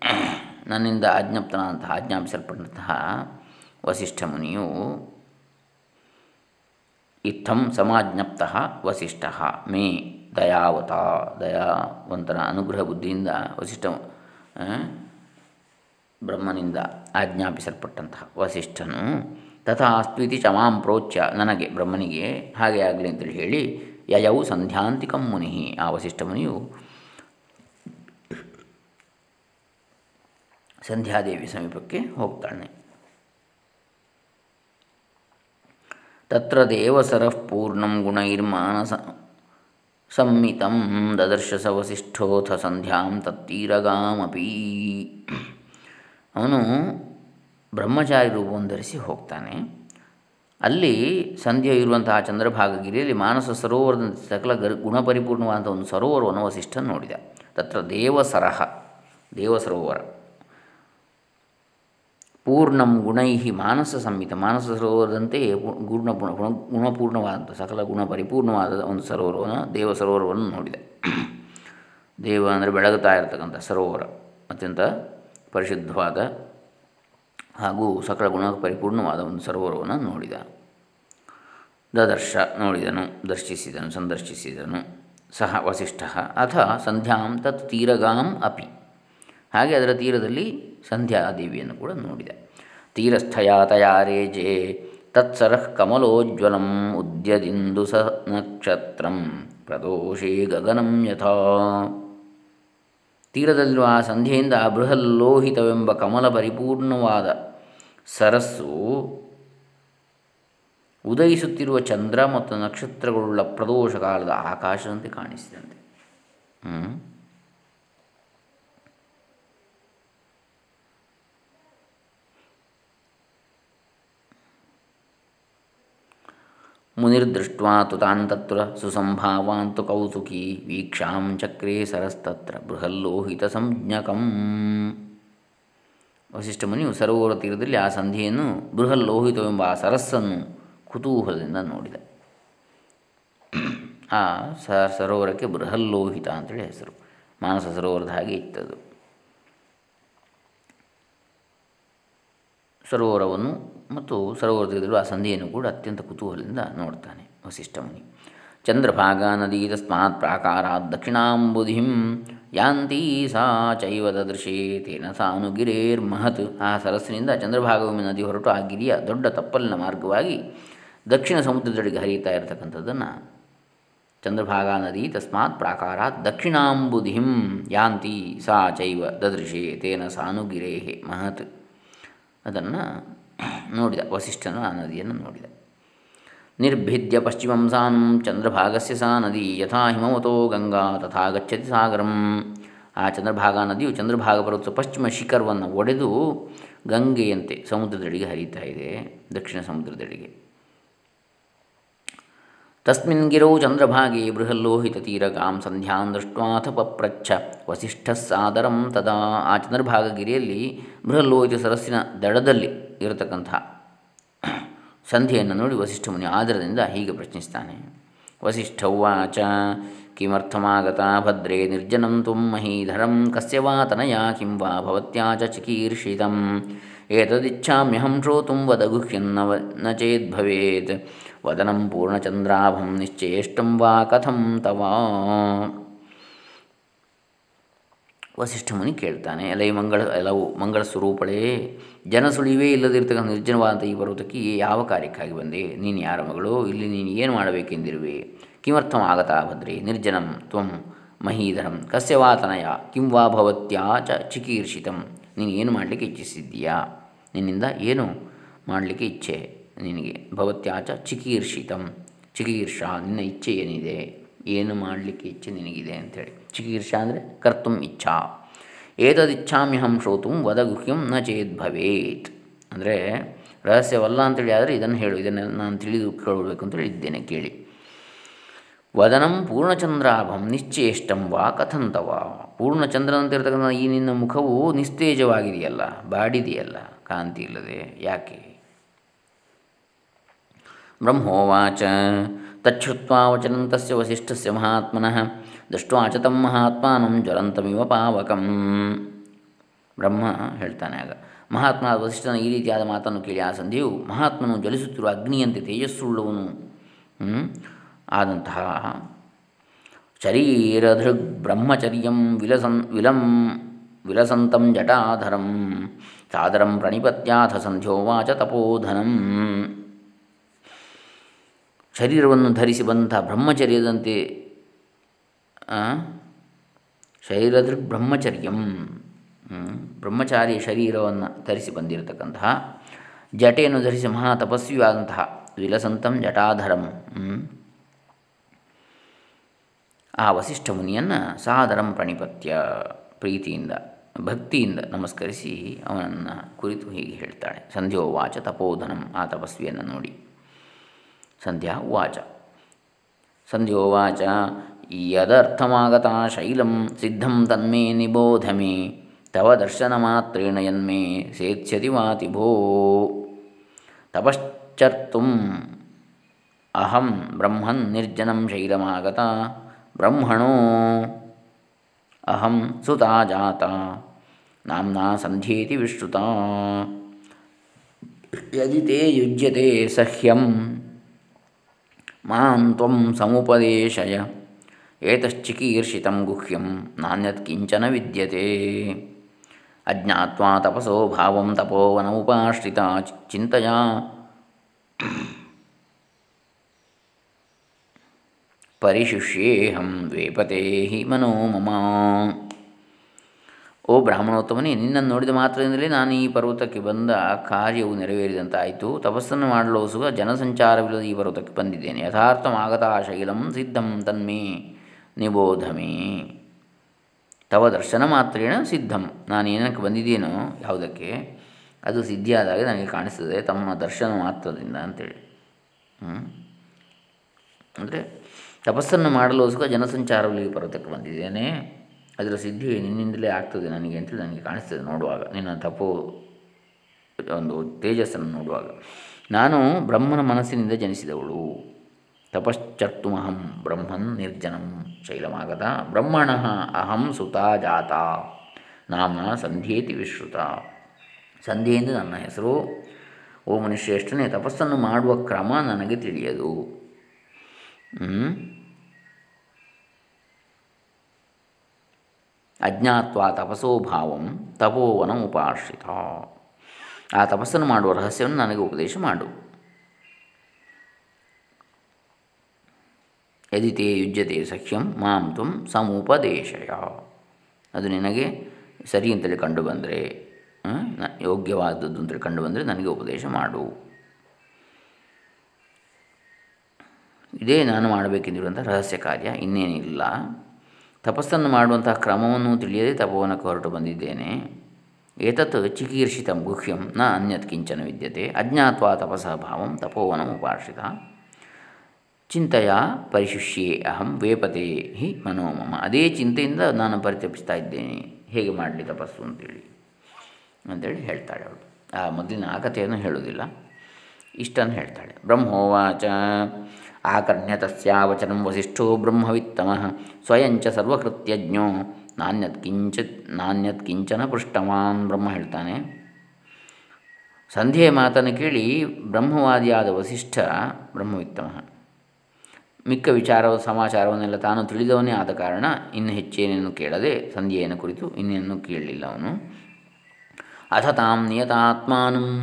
ನನ್ನಿಂದ ಆಜ್ಞಪ್ತನಾದಂತಹ, ಆಜ್ಞಾಪಿಸಲ್ಪಟ್ಟಂತಹ ವಸಿಷ್ಠ ಮುನಿಯು ಇತ್ತಂ ಸಮಾಜ್ಞಪ್ತ ವಸಿಷ್ಠ, ಮೇ ದಯಾವತ ದಯಾವಂತನ ಅನುಗ್ರಹ ಬುದ್ಧಿಯಿಂದ ವಸಿಷ್ಠ ಬ್ರಹ್ಮನಿಂದ ಆಜ್ಞಾಪಿಸಲ್ಪಟ್ಟಂತಹ ವಸಿಷ್ಠನು ತಥಾ ಚಮಾಂ ಪ್ರೋಚ್ಯ. ನನಗೆ ಬ್ರಹ್ಮನಿಗೆ ಹಾಗೆ ಆಗಲಿ ಅಂತೇಳಿ ಹೇಳಿ ಯಯವು ಸಂಧ್ಯಾಂತಿಕಂ ಮುನಿ ಆ ವಸಿಷ್ಠ ಮುನಿಯು ಸಂಧ್ಯಾದೇವಿ ಸಮೀಪಕ್ಕೆ ಹೋಗ್ತಾನೆ ತತ್ರ ದೇವಸರಃ ಪೂರ್ಣಂ ಗುಣೈರ್ಮಾನಸ ಸಂಮಿತಂ ದದರ್ಶ ಸ ವಸಿಷ್ಠೋಥ ಸಂಧ್ಯಾಂ ತತ್ತೀರಗಾಮಪಿ. ಅವನು ಬ್ರಹ್ಮಚಾರಿ ರೂಪವನ್ನು ಧರಿಸಿ ಹೋಗ್ತಾನೆ. ಅಲ್ಲಿ ಸಂಧ್ಯೆ ಇರುವಂತಹ ಚಂದ್ರಭಾಗಗಿರಿಯಲ್ಲಿ ಮಾನಸ ಸರೋವರದ ಸಕಲ ಗರ್ ಗುಣಪರಿಪೂರ್ಣವಾದಂಥ ಒಂದು ಸರೋವರವನ್ನು ವಸಿಷ್ಠ ನೋಡಿದ. ತತ್ರ ದೇವಸರಹ, ದೇವಸರೋವರ. ಪೂರ್ಣಂ ಗುಣೈಹಿ ಮಾನಸ ಸಂಹಿತ. ಮಾನಸ ಸರೋವರದಂತೆಯೇ ಗುಣ ಗುಣ ಗುಣಪೂರ್ಣವಾದಂಥ ಸಕಲ ಗುಣ ಪರಿಪೂರ್ಣವಾದ ಒಂದು ಸರೋವರವನ್ನು ದೇವ ಸರೋವರವನ್ನು ನೋಡಿದೆ. ದೇವ ಅಂದರೆ ಬೆಳಗುತ್ತಾ ಇರತಕ್ಕಂಥ ಸರೋವರ. ಅತ್ಯಂತ ಪರಿಶುದ್ಧವಾದ ಹಾಗೂ ಸಕಲ ಗುಣ ಪರಿಪೂರ್ಣವಾದ ಒಂದು ಸರೋವರವನ್ನು ನೋಡಿದ. ದದರ್ಶ ನೋಡಿದನು, ದರ್ಶಿಸಿದನು, ಸಂದರ್ಶಿಸಿದನು. ಸಹ ವಸಿಷ್ಠ, ಅಥ ಸಂಧ್ಯಾಂ ತತ್ ತೀರಗಾಂ ಅಪಿ. ಹಾಗೆ ಅದರ ತೀರದಲ್ಲಿ ಸಂಧ್ಯಾದೇವಿಯನ್ನು ಕೂಡ ನೋಡಿದ. ತೀರಸ್ಥಯಾ ತಯಾರೇಜೆ ತತ್ಸರಃ ಕಮಲೋಜ್ವಲಂ ಉದ್ಯದಿಂದು ಸ ನಕ್ಷತ್ರಂ ಪ್ರದೋಷೇ ಗಗನಂ ಯಥಾ. ತೀರದಲ್ಲಿರುವ ಆ ಸಂಧ್ಯೆಯಿಂದ ಬೃಹಲ್ಲೋಹಿತವೆಂಬ ಕಮಲ ಪರಿಪೂರ್ಣವಾದ ಸರಸ್ಸು ಉದಯಿಸುತ್ತಿರುವ ಚಂದ್ರ ಮತ್ತು ನಕ್ಷತ್ರಗಳುಳ್ಳ ಪ್ರದೋಷ ಕಾಲದ ಆಕಾಶದಂತೆ ಕಾಣಿಸಿದಂತೆ. ಮುನಿರ್ದೃಷ್ಟ ತು ತಾನ್ ತತ್ರ ಸುಸಂಭಾವಾಂತು ಕೌತುಕಿ ವೀಕ್ಷಾಂ ಚಕ್ರೇ ಸರಸ್ತತ್ರ ಬೃಹಲ್ಲೋಹಿತ ಸಂಜ್ಞಕಂ. ವಸಿಷ್ಠ ಮುನಿಯು ಸರೋವರ ತೀರದಲ್ಲಿ ಆ ಸಂಧಿಯನ್ನು ಬೃಹಲ್ಲೋಹಿತವೆಂಬ ಆ ಸರಸ್ಸನ್ನು ಕುತೂಹಲದಿಂದ ನೋಡಿದ. ಆ ಸರೋವರಕ್ಕೆ ಬೃಹಲ್ಲೋಹಿತ ಅಂತೇಳಿ ಹೆಸರು. ಮಾನಸ ಸರೋವರದ ಹಾಗೆ ಇತ್ತದು. ಸರೋವರವನ್ನು ಮತ್ತು ಸರೋವರದಲ್ಲಿರುವ ಆ ಸಂಧಿಯನ್ನು ಕೂಡ ಅತ್ಯಂತ ಕುತೂಹಲದಿಂದ ನೋಡ್ತಾನೆ ವಸಿಷ್ಠ ಮುನಿ ಚಂದ್ರಭಾಗಾ ನದಿ ತಸ್ಮಾತ್ ಪ್ರಾಕಾರಾತ್ ದಕ್ಷಿಣಾಂಬುಧಿಂ ಯಾಂತಿ ಸಾ ಚೈವ ದೃಶಿ ತೇನ ಸಾನು ಗಿರೇರ್ಮಹತ್ ಆ ಸರಸ್ಸಿನಿಂದ ಚಂದ್ರಭಾಗವಮಿ ನದಿ ಹೊರಟು ಆ ಗಿರಿಯ ದೊಡ್ಡ ತಪ್ಪಲಿನ ಮಾರ್ಗವಾಗಿ ದಕ್ಷಿಣ ಸಮುದ್ರದಡಿಗೆ ಹರಿಯುತ್ತಾ ಇರತಕ್ಕಂಥದ್ದನ್ನು ಚಂದ್ರಭಾಗಾ ನದಿ ತಸ್ಮಾತ್ ಪ್ರಾಕಾರಾತ್ ದಕ್ಷಿಣಾಂಬುಧಿಂ ಯಾಂತಿ ಸಾ ಚೈವ ದದೃಶೇ ತೇನ ಸಾನುಗಿರೇ ಮಹತ್. ಅದನ್ನು ನೋಡಿದ, ವಸಿಷ್ಠನು ಆ ನದಿಯನ್ನು ನೋಡಿದ. ನಿರ್ಭಿದ್ಯ ಪಶ್ಚಿಮಂ ಸಾನು ಚಂದ್ರಭಾಗಸ್ಯ ಸಾ ನದಿ ಯಥಾ ಹಿಮವತೋ ಗಂಗಾ ತಥಾ ಗಚ್ಚತಿ ಸಾಗರಂ. ಆ ಚಂದ್ರಭಾಗ ನದಿಯು ಚಂದ್ರಭಾಗ ಪರ್ವತ ಪಶ್ಚಿಮ ಶಿಖರವನ್ನು ಒಡೆದು ಗಂಗೆಯಂತೆ ಸಮುದ್ರದಡಿಗೆ ಹರಿತಾ ಇದೆ, ದಕ್ಷಿಣ ಸಮುದ್ರದಡಿಗೆ. ತಸ್ಮಿನ್ ಗಿರೌ ಚಂದ್ರಭಾಗೆ ಬೃಹಲ್ಲೋಹಿತತೀರಗಾಂ ಸಂಧ್ಯಾಂ ದೃಷ್ಟ್ವಾಥ ಪಪ್ರಚ್ಛ ವಸಿಷ್ಠ ಸಾದರಂ ತದಾ ಆ ಚಂದ್ರಭಾಗ ಗಿರಿಯಲ್ಲಿ ಬೃಹಲ್ಲೋಹಿತ ಸರಸ್ಸಿನ ದಡದಲ್ಲಿ ಇರತಕ್ಕಂಥ ಸಂಧಿಯನ್ನು ನೋಡಿ ವಸಿಷ್ಠ ಮುನಿ ಆದರದಿಂದ ಹೀಗೆ ಪ್ರಶ್ನಿಸ್ತಾನೆ. ವಸಿಷ್ಠವಾಚ ಕಿಮರ್ಥಮಾಗತ ಭದ್ರೇ ನಿರ್ಜನಂ ತುಂ ಮಹೀಧರಂ, ಕಸ್ಯ ವಾ ತನಯ, ಕಿಂ ಭವತ್ಯಾ ಚ ಚಿಕೀರ್ಷಿತಂ? ಏತದಿಚ್ಛಾಮ್ಯಹಂ ಶ್ರೋತುಂ ವದ ಗುಹ್ಯನ್ನ ನ ಚೇದ್ಭವೇತ್ ವದನಂ ಪೂರ್ಣಚಂದ್ರಾಭಂ ನಿಶ್ಚೇಷ್ಟಂ ವಾ ಕಥಂ ತವಾ ವಸಿಷ್ಠ ಮುನಿ ಕೇಳ್ತಾನೆ, ಎಲೈ ಮಂಗಳ ಎಲ್ಲವು ಮಂಗಳ ಸ್ವರೂಪಳೇ ಜನಸುಳಿವೇ ಇಲ್ಲದಿರ್ತಕ್ಕಂಥ ನಿರ್ಜನವಾದಂಥ ಈ ಪರ್ವತಕ್ಕೆ ಯಾವ ಕಾರ್ಯಕ್ಕಾಗಿ ಬಂದೆ? ನೀನು ಯಾರ ಮಗಳು? ಇಲ್ಲಿ ನೀನು ಏನು ಮಾಡಬೇಕೆಂದಿರುವೆ? ಕಿಮರ್ಥಂ ಆಗತಾ ಭದ್ರಿ? ನಿರ್ಜನಂ ತ್ವಂ ಮಹೀಧರಂ ಕಸ್ಯವಾತನಯ ಕಿಂ ವಾ ಭವತ್ಯಾ ಚ ಚಿಕೀರ್ಷಿತಂ? ನೀನು ಏನು ಮಾಡಲಿಕ್ಕೆ ಇಚ್ಛಿಸಿದ್ದೀಯಾ? ನಿನ್ನಿಂದ ಏನು ಮಾಡಲಿಕ್ಕೆ ಇಚ್ಛೆ? ನಿನಗೆ ಭವತ್ಯಾಚ ಚಿಕೀರ್ಷಿತಂ. ಚಿಕೀರ್ಷ, ನಿನ್ನ ಇಚ್ಛೆ ಏನಿದೆ? ಏನು ಮಾಡಲಿಕ್ಕೆ ಇಚ್ಛೆ ನಿನಗಿದೆ ಅಂಥೇಳಿ. ಚಿಕೀರ್ಷ ಅಂದರೆ ಕರ್ತುಂ ಇಚ್ಛಾ. ಏತದಿಚ್ಛಾಮ್ಯಹಂ ಶ್ರೋತು ವದ ಗುಹ್ಯಂ ನ ಚೇತ್ ಭವೇತ್. ಅಂದರೆ ರಹಸ್ಯವಲ್ಲ ಅಂತೇಳಿ ಆದರೆ ಇದನ್ನು ಹೇಳು. ಇದನ್ನು ನಾನು ತಿಳಿದು ಕೇಳಬೇಕು ಅಂತೇಳಿ ಇದ್ದೇನೆ ಕೇಳಿ. ವದನಂ ಪೂರ್ಣಚಂದ್ರಾಭಂ ನಿಶ್ಚೇಷ್ಟಂ ವಾ ಕಥಂತವ. ಪೂರ್ಣಚಂದ್ರನಂತಿರ್ತಕ್ಕಂಥ ಈ ನಿನ್ನ ಮುಖವು ನಿಸ್ತೇಜವಾಗಿದೆಯಲ್ಲ, ಬಾಡಿದೆಯಲ್ಲ ಕಾಂತಿ ಇಲ್ಲದೆ ಯಾಕೆ? ಬ್ರಹ್ಮೋವಾಚ. ತಚ್ಛ್ರುತ್ವಾ ವಚನ ತಸ್ಯ ವಸಿಷ್ಠಸ್ಯ ಮಹಾತ್ಮನಃ ದೃಷ್ಟ್ವಾ ಚ ತಮ್ಮ ಮಹಾತ್ಮಾನಂ ಜ್ವಲಂತಮಿವ ಪಾವಕಂ. ಬ್ರಹ್ಮ ಹೇಳ್ತಾನೆ ಆಗ, ಮಹಾತ್ಮ ವಸಿಷ್ಠನ ಈ ರೀತಿಯಾದ ಮಾತನ್ನು ಕೇಳಿ ಆ ಸಂಧಿಯು ಮಹಾತ್ಮನು ಜ್ವಲಿಸುತ್ತಿರುವ ಅಗ್ನಿಯಂತೆ ತೇಜಸ್ಸುಳ್ಳವನು. ಆದಂತಹ ಶರೀರಧೃಗ್ ಬ್ರಹ್ಮಚರ್ಯಂ ವಿಲಸನ್ ವಿಲಂ ವಿಲಸಂತಂ ಜಟಾಧರಂ ಸಾದರಂ ಪ್ರಣಿಪತ್ಯಾಥ ಸಂಧ್ಯೋವಾಚ ತಪೋಧನಂ. ಶರೀರವನ್ನು ಧರಿಸಿ ಬಂತಹ ಬ್ರಹ್ಮಚರ್ಯದಂತೆ ಶರೀರದೃಗ್ ಬ್ರಹ್ಮಚರ್ಯಂ ಬ್ರಹ್ಮಚಾರಿ ಶರೀರವನ್ನು ಧರಿಸಿ ಬಂದಿರತಕ್ಕಂತಹ, ಜಟೆಯನ್ನು ಧರಿಸಿ ಮಹಾ ತಪಸ್ವಿಯಾದಂತಹ ವಿಲಸಂತಂ ಜಟಾಧರಂ ಆ ವಸಿಷ್ಠ ಮುನಿಯನ್ನು ಸಾದರಂ ಪ್ರಣಿಪತ್ಯ ಪ್ರೀತಿಯಿಂದ, ಭಕ್ತಿಯಿಂದ ನಮಸ್ಕರಿಸಿ ಅವನನ್ನು ಕುರಿತು ಹೀಗೆ ಹೇಳ್ತಾಳೆ. ಸಂಧ್ಯೋವಾಚ ತಪೋಧನಂ, ಆ ತಪಸ್ವಿಯನ್ನು ನೋಡಿ. ಸಂಧ್ಯಾ ಉವಾಚ ಸಂಧ್ಯೋವಾಚ ಯದರ್ಥಮಾಗತ ಶೈಲಂ ಸಿದ್ಧಂ ತನ್ಮೇ ನಿಬೋಧ ಮೇ ತವ ದರ್ಶನಮಾತ್ರೇಣ ಯನ್ಮೇ ಸೇತ್ಸ್ಯತಿ ವಾತಿ ಭೋ ತಪಶ್ಚರ್ತುಂ ಅಹಂ ಬ್ರಹ್ಮನ್ ನಿರ್ಜನಂ ಶೈಲಮಾಗತ ಬ್ರಹ್ಮಣೋ ಅಹಂ ಸುತಾ ಜಾತ ನಾಮ್ನಾ ಸಂಧ್ಯೇತಿ ವಿಶ್ರುತ ಯದಿ ತೇ ಯುಜ್ಯತೆ ಸಹ್ಯಂ ಮಾಂ ತ್ವಂ ಸಮುಪದೇಶಯ ಏತಶ್ಚಿಕೀರ್ಷಿತಂ ಗುಹ್ಯಂ ನಾಣ್ಯತ್ ಕಿಂಚನ ವಿದ್ಯತೆ ಅಜ್ಞಾತ್ವಾ ತಪಸೋ ಭಾವಂ ತಪೋವನಮುಪಾಶ್ರಿತ ಚಿಂತೆಯ ಪರಿಶುಷ್ಯೇಹಂ ದ್ವೇಪತೇಹಿ ಮನೋ ಮಮ. ಓ ಬ್ರಾಹ್ಮಣೋತ್ತಮನೇ, ನಿನ್ನನ್ನು ನೋಡಿದ ಮಾತ್ರದಿಂದಲೇ ನಾನು ಈ ಪರ್ವತಕ್ಕೆ ಬಂದ ಕಾರ್ಯವು ನೆರವೇರಿದಂತಾಯಿತು. ತಪಸ್ಸನ್ನು ಮಾಡಲು ಸುಖ ಜನಸಂಚಾರವಿಲ್ಲದ ಈ ಪರ್ವತಕ್ಕೆ ಬಂದಿದ್ದೇನೆ. ಯಥಾರ್ಥಮಾಗತ ಶೈಲಂ ಸಿದ್ಧಂ ತನ್ಮೇ ನಿಬೋಧಮೇ. ತವ ದರ್ಶನ ಮಾತ್ರೇಣ ಸಿದ್ಧಂ. ನಾನು ಏನಕ್ಕೆ ಬಂದಿದ್ದೇನೋ ಯಾವುದಕ್ಕೆ, ಅದು ಸಿದ್ಧಿಯಾದಾಗ ನನಗೆ ಕಾಣಿಸ್ತದೆ. ತಮ್ಮ ದರ್ಶನ ಮಾತ್ರದಿಂದ ಅಂತೇಳಿ. ಅಂದರೆ ತಪಸ್ಸನ್ನು ಮಾಡಲೋಸ್ಕರ ಜನಸಂಚಾರವಿಗೆ ಪರ್ವತಕ್ಕೆ ಬಂದಿದ್ದೇನೆ. ಅದರ ಸಿದ್ಧಿ ನಿನ್ನಿಂದಲೇ ಆಗ್ತದೆ. ನನಗೆ ಅಂತೇಳಿ ನನಗೆ ಕಾಣಿಸ್ತದೆ ನೋಡುವಾಗ. ನಿನ್ನ ತಪೋ, ಒಂದು ತೇಜಸ್ಸನ್ನು ನೋಡುವಾಗ. ನಾನು ಬ್ರಹ್ಮನ ಮನಸ್ಸಿನಿಂದ ಜನಿಸಿದವಳು. ತಪಶ್ಚರ್ತುಮಹಂ ಬ್ರಹ್ಮನ್ ನಿರ್ಜನಂ ಶೈಲಮಾಗತ ಬ್ರಹ್ಮಣ ಅಹಂ ಸುತ ಜಾತ. ನಾಮ ಸಂಧ್ಯೇತಿ ವಿಶ್ರುತ. ಸಂಧ್ಯೆಯಿಂದ ನನ್ನ ಹೆಸರು. ಓ ಮನುಷ್ಯಷ್ಟನೇ ತಪಸ್ಸನ್ನು ಮಾಡುವ ಕ್ರಮ ನನಗೆ ತಿಳಿಯದು. ಅಜ್ಞಾತ್ವ ತಪಸೋಭಾವಂ ತಪೋವನ ಉಪಾಶ್ರಿತ. ಆ ತಪಸ್ಸನ್ನು ಮಾಡುವ ರಹಸ್ಯವನ್ನು ನನಗೆ ಉಪದೇಶ ಮಾಡು. ಯದಿತೇ ಯುಜ್ಯತೆ ಸಖ್ಯಂ ಮಾಂ ತುಂ ಸಮುಪದೇಶಯ. ಅದು ನಿನಗೆ ಸರಿ ಅಂತೇಳಿ ಕಂಡು ಬಂದರೆ ಯೋಗ್ಯವಾದದ್ದು ಅಂತೇಳಿ ಕಂಡು ಬಂದರೆ ನನಗೆ ಉಪದೇಶ ಮಾಡು. ಇದೇ ನಾನು ಮಾಡಬೇಕೆಂದಿರುವಂಥ ರಹಸ್ಯ ಕಾರ್ಯ, ಇನ್ನೇನಿಲ್ಲ. ತಪಸ್ಸನ್ನು ಮಾಡುವಂತಹ ಕ್ರಮವನ್ನು ತಿಳಿಯದೆ ತಪೋವನಕ್ಕೆ ಹೊರಟು ಬಂದಿದ್ದೇನೆ. ಏತತ್ ಚಿಕೀರ್ಷಿತ ಗುಹ್ಯಂ, ನ ಅನ್ಯತ್ ಕಿಂಚನ ವಿದ್ಯತೆ, ಅಜ್ಞಾತ್ವಾ ತಪಸಃ ಭಾವಂ, ತಪೋವನ ಉಪಾರ್ಷಿತ. ಚಿಂತೆಯ ಪರಿಶುಷ್ಯೇ ಅಹಂ ವೇಪತೆ ಹಿ ಮನೋಮಮ. ಅದೇ ಚಿಂತೆಯಿಂದ ನಾನು ಪರಿತಪಿಸ್ತಾ ಇದ್ದೇನೆ. ಹೇಗೆ ಮಾಡಲಿ ತಪಸ್ಸು ಅಂತೇಳಿ. ಅಂತೇಳಿ ಹೇಳ್ತಾಳೆ ಅವಳು. ಆ ಮೊದಲಿನ ಆ ಕಥೆಯನ್ನು ಹೇಳುವುದಿಲ್ಲ. ಇಷ್ಟನ್ನು ಹೇಳ್ತಾಳೆ. ಬ್ರಹ್ಮೋವಾಚ. ಆಕರ್ಣ್ಯ ತಸ್ಯಾವಚನಂ ವಸಿಷ್ಠೋ ಬ್ರಹ್ಮವಿತ್ತಮ ಸ್ವಯಂಚ ಸರ್ವಕೃತ್ಯಜ್ಞೋ ನಾಣ್ಯತ್ ಕಿಂಚಿತ್ ನಾಣ್ಯತ್ ಕಿಂಚನ ಪೃಷ್ಟವಾನ್ ಬ್ರಹ್ಮ ಹೇಳ್ತಾನೆ. ಸಂಧ್ಯೆಯ ಮಾತನ್ನು ಕೇಳಿ ಬ್ರಹ್ಮವಾದಿಯಾದ ವಸಿಷ್ಠ ಬ್ರಹ್ಮವಿತ್ತಮ. ಮಿಕ್ಕ ವಿಚಾರ ಸಮಾಚಾರವನ್ನೆಲ್ಲ ತಾನು ತಿಳಿದವನೇ ಆದ ಕಾರಣ ಇನ್ನು ಹೆಚ್ಚೇನೇನು ಕೇಳದೆ ಸಂಧ್ಯೆಯನ್ನು ಕುರಿತು ಇನ್ನೇನು ಕೇಳಲಿಲ್ಲ ಅವನು. ಅಥ ತಾಂ ನಿಯತಾತ್ಮಾನಂ.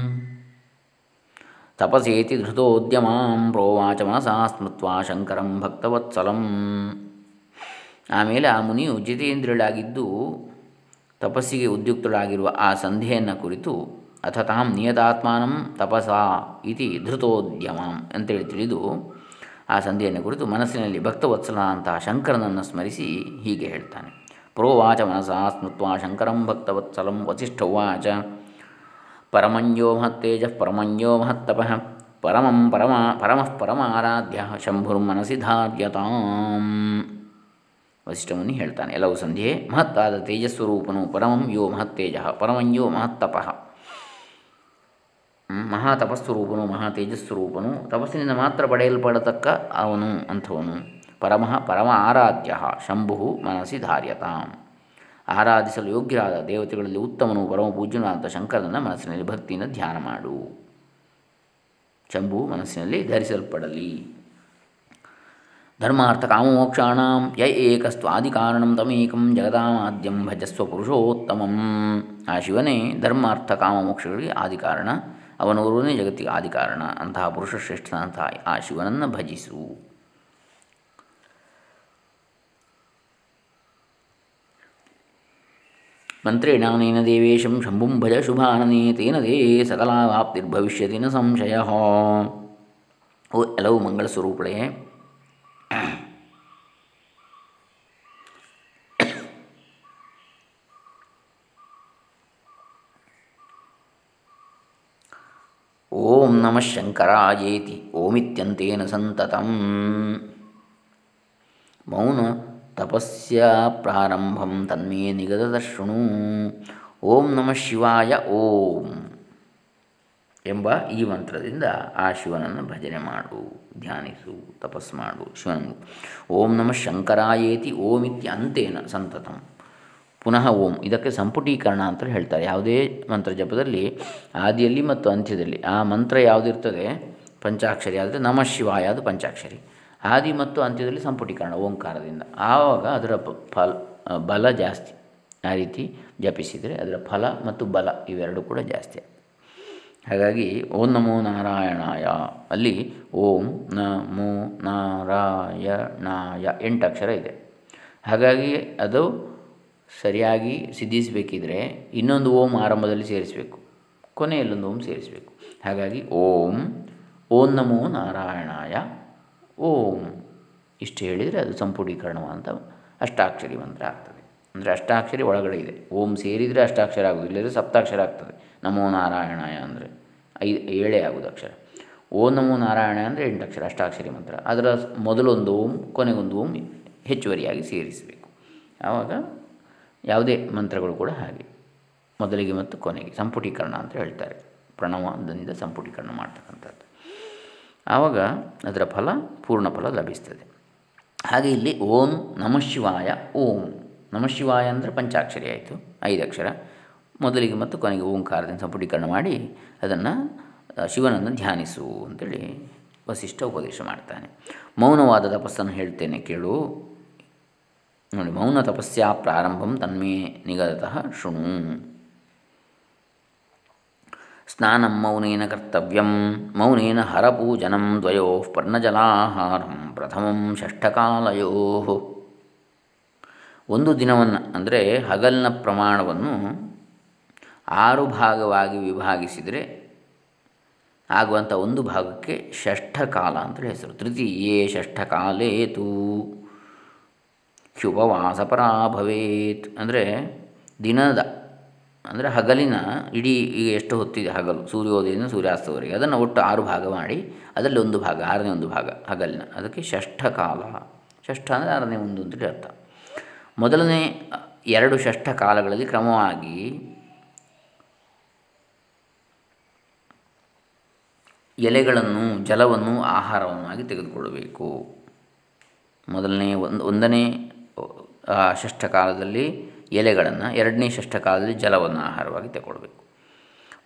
ತಪಸೇತಿ ಧೃತೋದ್ಯಮಾಂ ಪ್ರೋವಾಚ ಮನಸಾ ಸ್ಮೃತ್ವಾ ಶಂಕರಂ ಭಕ್ತವತ್ಸಲಂ. ಆಮೇಲೆ ಆ ಮುನಿಯು ಜಿತೇಂದ್ರಳಾಗಿದ್ದು ತಪಸ್ಸಿಗೆ ಉದ್ಯುಕ್ತಳಾಗಿರುವ ಆ ಸಂಧೆಯನ್ನು ಕುರಿತು ಅಥ ತಾಂ ನಿಯತಾತ್ಮಾನಂ ತಪಸಾ ಇತಿ ಧೃತೋದ್ಯಮಾಂ ಅಂತೇಳಿ ತಿಳಿದು ಆ ಸಂಧಿಯನ್ನು ಕುರಿತು ಮನಸ್ಸಿನಲ್ಲಿ ಭಕ್ತವತ್ಸಲ ಅಂತಹ ಶಂಕರನನ್ನು ಸ್ಮರಿಸಿ ಹೀಗೆ ಹೇಳ್ತಾನೆ. ಪ್ರೋವಾಚ ಮನಸಾ ಸ್ಮೃತ್ವಾ ಶಂಕರಂ ಭಕ್ತವತ್ಸಲಂ ವಸಿಷ್ಠವಾಚ ಪರಮಂಜೋ ಮಹತ್ತೇಜ ಪರಮಂಜೋ ಮಹತ್ತಪಃ ಪರಮಂ ಪರಮ ಪರಮಃ ಪರಮಾರಾಧ್ಯ ಶಂಭುರ್ಮನಸಿ ಧಾರ್ಯತಾಂ ವಸಿಷ್ಠಮುನಿ ಹೇಳ್ತಾನೆ, ಎಲ್ಲವೂ ಸಂಧ್ಯೆ, ಮಹತ್ತಾದ ತೇಜಸ್ವರೂಪನು ಪರಮಂ ಯೋ ಮಹತ್ತೇಜ ಪರಮಂಯೋ ಮಹತ್ತಪಃ. ಮಹಾತಪಸ್ವರೂಪನು ಮಹಾ ತೇಜಸ್ವರೂಪನು ತಪಸ್ಸಿನಿಂದ ಮಾತ್ರ ಪಡೆಯಲ್ಪಡತಕ್ಕ ಅವನು ಅಂಥವನು. ಪರಮಃ ಪರಮ ಆರಾಧ್ಯ ಶಂಭು ಮನಸ್ಸಿ ಧಾರ್ಯತಾಂ. ಆರಾಧಿಸಲು ಯೋಗ್ಯರಾದ ದೇವತೆಗಳಲ್ಲಿ ಉತ್ತಮನು ಪರಮ ಪೂಜ್ಯನಾದ ಶಂಕರನ ಮನಸ್ಸಿನಲ್ಲಿ ಭಕ್ತಿಯಿಂದ ಧ್ಯಾನ ಮಾಡು. ಶಂಭು ಮನಸ್ಸಿನಲ್ಲಿ ಧರಿಸಲ್ಪಡಲಿ. ಧರ್ಮಾರ್ಥ ಕಾಮಮೋಕ್ಷಾಣ ಯ ಏಕಸ್ತ್ವಾದಿಕಾರಣಂ ತಮೇಕಂ ಜಗದಾಮಾದ್ಯಂ ಭಜಸ್ವ ಪುರುಷೋತ್ತಮಂ. ಆ ಶಿವನೇ ಧರ್ಮಾರ್ಥ ಕಾಮಮೋಕ್ಷಗಳಿಗೆ ಆದಿಕಾರಣ ಅವನೋರ್ವನೇ ಜಗತ್ತಿಗೆ ಆದಿಕಾರಣ. ಅಂತಹ ಪುರುಷಶ್ರೇಷ್ಠನಂತಹ ಆ ಶಿವನನ್ನು ಭಜಿಸು. ಮಂತ್ರೇಣಾನೇನ ದೇವೇಶಂ ಶಂಭುಂ ಭಜ ಶುಭಾನನೇ ತೇನ ದೇ ಸಕಲಾವಾಪ್ತಿರ್ಭವಿಷ್ಯತಿ ನ ಸಂಶಯ ಓ ಎಲವು ಮಂಗಳ ಸ್ವರೂಪಳೆ ಓಂ ನಮಃ ಶಂಕರಾಯೇತಿ ಓಮಿತ್ಯಂತೇನ ಸಂತತಂ ಮೌನ ತಪಸ್ಯ ಪ್ರಾರಂಭಂ ತನ್ಮೇ ನಿಗದ ಶೃಣು. ಓಂ ನಮಃ ಶಿವಾಯ, ಓಂ ಎಂಬ ಈ ಮಂತ್ರದಿಂದ ಆ ಶಿವನನ್ನು ಭಜನೆ ಮಾಡು, ಧ್ಯಾನಿಸು, ತಪಸ್ ಮಾಡು ಶಿವನು ಓಂ ನಮಃ ಶಂಕರಾಯೇತಿ, ಓಂ ಇತ್ಯ ಅಂತೇನ ಸಂತತಂ. ಪುನಃ ಓಂ, ಇದಕ್ಕೆ ಸಂಪುಟೀಕರಣ ಅಂತ ಹೇಳ್ತಾರೆ. ಯಾವುದೇ ಮಂತ್ರ ಜಪದಲ್ಲಿ, ಆದಿಯಲ್ಲಿ ಮತ್ತು ಅಂತ್ಯದಲ್ಲಿ ಆ ಮಂತ್ರ ಯಾವುದಿರ್ತದೆ? ಪಂಚಾಕ್ಷರಿ. ಆದರೆ ನಮಃ ಶಿವಾಯ ಅದು ಪಂಚಾಕ್ಷರಿ. ಆದಿ ಮತ್ತು ಅಂತ್ಯದಲ್ಲಿ ಸಂಪುಟೀಕರಣ, ಓಂಕಾರದಿಂದ. ಆವಾಗ ಅದರ ಫಲ ಬಲ ಜಾಸ್ತಿ. ಆ ರೀತಿ ಜಪಿಸಿದರೆ ಅದರ ಫಲ ಮತ್ತು ಬಲ ಇವೆರಡೂ ಕೂಡ ಜಾಸ್ತಿ ಹಾಗಾಗಿ ಓಂ ನಮೋ ನಾರಾಯಣಾಯ. ಅಲ್ಲಿ ಓಂ ನಮೋ ನಾರಾಯಣಾಯ ಎಂಟು ಅಕ್ಷರ ಇದೆ. ಹಾಗಾಗಿ ಅದು ಸರಿಯಾಗಿ ಸಿದ್ಧಿಸಬೇಕಿದ್ರೆ ಇನ್ನೊಂದು ಓಂ ಆರಂಭದಲ್ಲಿ ಸೇರಿಸಬೇಕು. ಕೊನೆಯಲ್ಲೊಂದು ಓಂ ಸೇರಿಸಬೇಕು. ಹಾಗಾಗಿ ಓಂ ಓಂ ನಮೋ ನಾರಾಯಣಾಯ ಓಂ. ಇಷ್ಟು ಹೇಳಿದರೆ ಅದು ಸಂಪೂರ್ಣೀಕರಣವಾದಂಥ ಅಷ್ಟಾಕ್ಷರಿ ಮಂತ್ರ ಆಗ್ತದೆ. ಅಂದರೆ ಅಷ್ಟಾಕ್ಷರಿ ಒಳಗಡೆ ಇದೆ. ಓಂ ಸೇರಿದರೆ ಅಷ್ಟಾಕ್ಷರ ಆಗೋದು ಇಲ್ಲದ್ರೆ ಸಪ್ತಾಕ್ಷರ ಆಗ್ತದೆ. ನಮೋ ನಾರಾಯಣಾಯ ಅಂದರೆ ಐದು, ಏಳೇ ಆಗೋದು ಅಕ್ಷರ. ಓಂ ನಮೋ ನಾರಾಯಣ ಅಂದರೆ ಎಂಟು ಅಕ್ಷರ, ಅಷ್ಟಾಕ್ಷರಿ ಮಂತ್ರ. ಅದರ ಮೊದಲೊಂದು ಓಂ, ಕೊನೆಗೊಂದು ಓಂ ಹೆಚ್ಚುವರಿಯಾಗಿ ಸೇರಿಸಬೇಕು. ಆವಾಗ ಯಾವುದೇ ಮಂತ್ರಗಳು ಕೂಡ ಹಾಗೆ. ಮೊದಲಿಗೆ ಮತ್ತು ಕೊನೆಗೆ ಸಂಪುಟೀಕರಣ ಅಂತ ಹೇಳ್ತಾರೆ. ಪ್ರಣವದಿಂದ ಸಂಪುಟೀಕರಣ ಮಾಡ್ತಕ್ಕಂಥದ್ದು. ಆವಾಗ ಅದರ ಫಲ, ಪೂರ್ಣ ಫಲ ಲಭಿಸ್ತದೆ. ಹಾಗೆ ಇಲ್ಲಿ ಓಂ ನಮಃ ಶಿವಾಯ, ಓಂ. ನಮಃ ಶಿವಾಯ ಅಂದರೆ ಪಂಚಾಕ್ಷರಿ ಆಯಿತು, ಐದು ಅಕ್ಷರ. ಮೊದಲಿಗೆ ಮತ್ತು ಕೊನೆಗೆ ಓಂಕಾರದಿಂದ ಸಂಪುಟೀಕರಣ ಮಾಡಿ ಅದನ್ನು ಶಿವನನ್ನು ಧ್ಯಾನಿಸು ಅಂತೇಳಿ ವಸಿಷ್ಠ ಉಪದೇಶ ಮಾಡ್ತಾನೆ. ಮೌನವಾದ ತಪಸ್ಸನ್ನು ಹೇಳ್ತೇನೆ ಕೇಳು. ನೋಡಿ, ಮೌನ ತಪಸ್ಸಾ ಪ್ರಾರಂಭಂ ತನ್ಮೇ ನಿಗದತಃ ಶೃಣು. ಸ್ನಾನಂ ಮೌನೇನ ಕರ್ತವ್ಯಂ, ಮೌನೇನ ಹರಪೂಜನಂ ದ್ವಯೋ ಪರ್ಣಜಲಾಹಾರಂ ಪ್ರಥಮಂ ಷಷ್ಠಕಾಲಯೋ. ಒಂದು ದಿನವನ್ನು ಅಂದರೆ ಹಗಲಿನ ಪ್ರಮಾಣವನ್ನು ಆರು ಭಾಗವಾಗಿ ವಿಭಾಗಿಸಿದರೆ ಆಗುವಂಥ ಒಂದು ಭಾಗಕ್ಕೆ ಷಷ್ಠಕಾಲ ಅಂತೇಳಿ ಹೆಸರು. ತೃತೀಯೇ ಷಷ್ಠಕಾಲೇ ತೂ ಶುಭವಾಸ ಭವೇತ್ ಅಂದರೆ ದಿನದ ಅಂದರೆ ಹಗಲಿನ ಇಡೀ ಈಗ ಎಷ್ಟು ಹೊತ್ತಿದೆ ಹಗಲು? ಸೂರ್ಯೋದಯದಿಂದ ಸೂರ್ಯಾಸ್ತವರೆಗೆ ಅದನ್ನು ಒಟ್ಟು ಆರು ಭಾಗ ಮಾಡಿ, ಅದರಲ್ಲಿ ಒಂದು ಭಾಗ, ಆರನೇ ಒಂದು ಭಾಗ ಹಗಲಿನ. ಅದಕ್ಕೆ ಷಷ್ಠ ಕಾಲ ಷಷ್ಠ ಅಂದರೆ ಆರನೇ ಒಂದು ಅಂತೇಳಿ ಅರ್ಥ. ಮೊದಲನೇ ಎರಡು ಷಷ್ಠ ಕಾಲಗಳಲ್ಲಿ ಕ್ರಮವಾಗಿ ಎಲೆಗಳನ್ನು, ಜಲವನ್ನು, ಆಹಾರವನ್ನಾಗಿ ತೆಗೆದುಕೊಳ್ಳಬೇಕು. ಮೊದಲನೇ ಒಂದು, ಒಂದನೇ ಷಷ್ಠ ಕಾಲದಲ್ಲಿ ಎಲೆಗಳನ್ನು ಎರಡನೇ ಷಷ್ಠ ಕಾಲದಲ್ಲಿ ಜಲವನ್ನು ಆಹಾರವಾಗಿ ತಗೊಳ್ಬೇಕು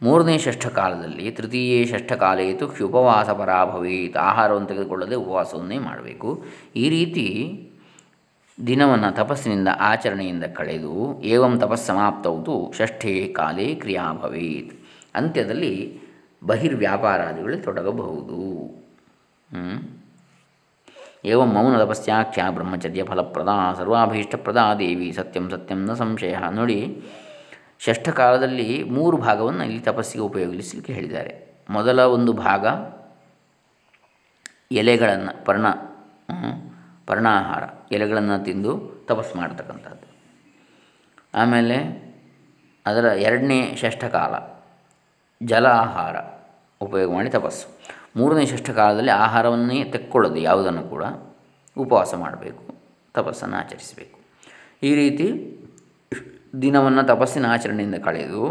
ಮೂರನೇ ಷಷ್ಠ ಕಾಲದಲ್ಲಿ ತೃತೀಯ ಷಷ್ಠ ಕಾಲೇತು ಉಪವಾಸ ಪರಾಭವೇತ್. ಆಹಾರವನ್ನು ತೆಗೆದುಕೊಳ್ಳದೆ ಉಪವಾಸವನ್ನೇ ಮಾಡಬೇಕು. ಈ ರೀತಿ ದಿನವನ್ನು ತಪಸ್ಸಿನಿಂದ ಆಚರಣೆಯಿಂದ ಕಳೆದು ಏವಂ ತಪಸ್ಸಮಾಪ್ತವುದು ಷಷ್ಠೇ ಕಾಲೇ ಕ್ರಿಯಾ ಭವೇತ್. ಅಂತ್ಯದಲ್ಲಿ ಬಹಿರ್ವ್ಯಾಪಾರಾದಿಗಳಲ್ಲಿ ತೊಡಗಬಹುದು. ಏವಂ ಮೌನ ತಪಸ್ಯಾಖ್ಯ ಬ್ರಹ್ಮಚರ್ಯ ಫಲಪ್ರದ ಸರ್ವಾಭೀಷ್ಟಪ್ರದ ದೇವಿ ಸತ್ಯಂ ಸತ್ಯಂ ನ ಸಂಶಯ ನೋಡಿ ಷಷ್ಠ ಕಾಲದಲ್ಲಿ ಮೂರು ಭಾಗವನ್ನು ಇಲ್ಲಿ ತಪಸ್ಸಿಗೆ ಉಪಯೋಗಿಸಲಿಕ್ಕೆ ಹೇಳಿದ್ದಾರೆ. ಮೊದಲ ಒಂದು ಭಾಗ ಎಲೆಗಳನ್ನು ಪರ್ಣ ಪರ್ಣಾಹಾರ, ಎಲೆಗಳನ್ನು ತಿಂದು ತಪಸ್ಸು ಮಾಡ್ತಕ್ಕಂಥದ್ದು. ಆಮೇಲೆ ಅದರ ಎರಡನೇ ಷಷ್ಠಕಾಲ ಜಲ ಆಹಾರ ಉಪಯೋಗ ಮಾಡಿ ತಪಸ್ಸು. ಮೂರನೇ ಷಷ್ಠ ಕಾಲದಲ್ಲಿ ಆಹಾರವನ್ನೇ ತೆಕ್ಕೊಳ್ಳೋದು ಯಾವುದನ್ನು ಕೂಡ ಉಪವಾಸ ಮಾಡಬೇಕು, ತಪಸ್ಸನ್ನು ಆಚರಿಸಬೇಕು. ಈ ರೀತಿ ದಿನವನ್ನು ತಪಸ್ಸಿನ ಆಚರಣೆಯಿಂದ ಕಳೆದು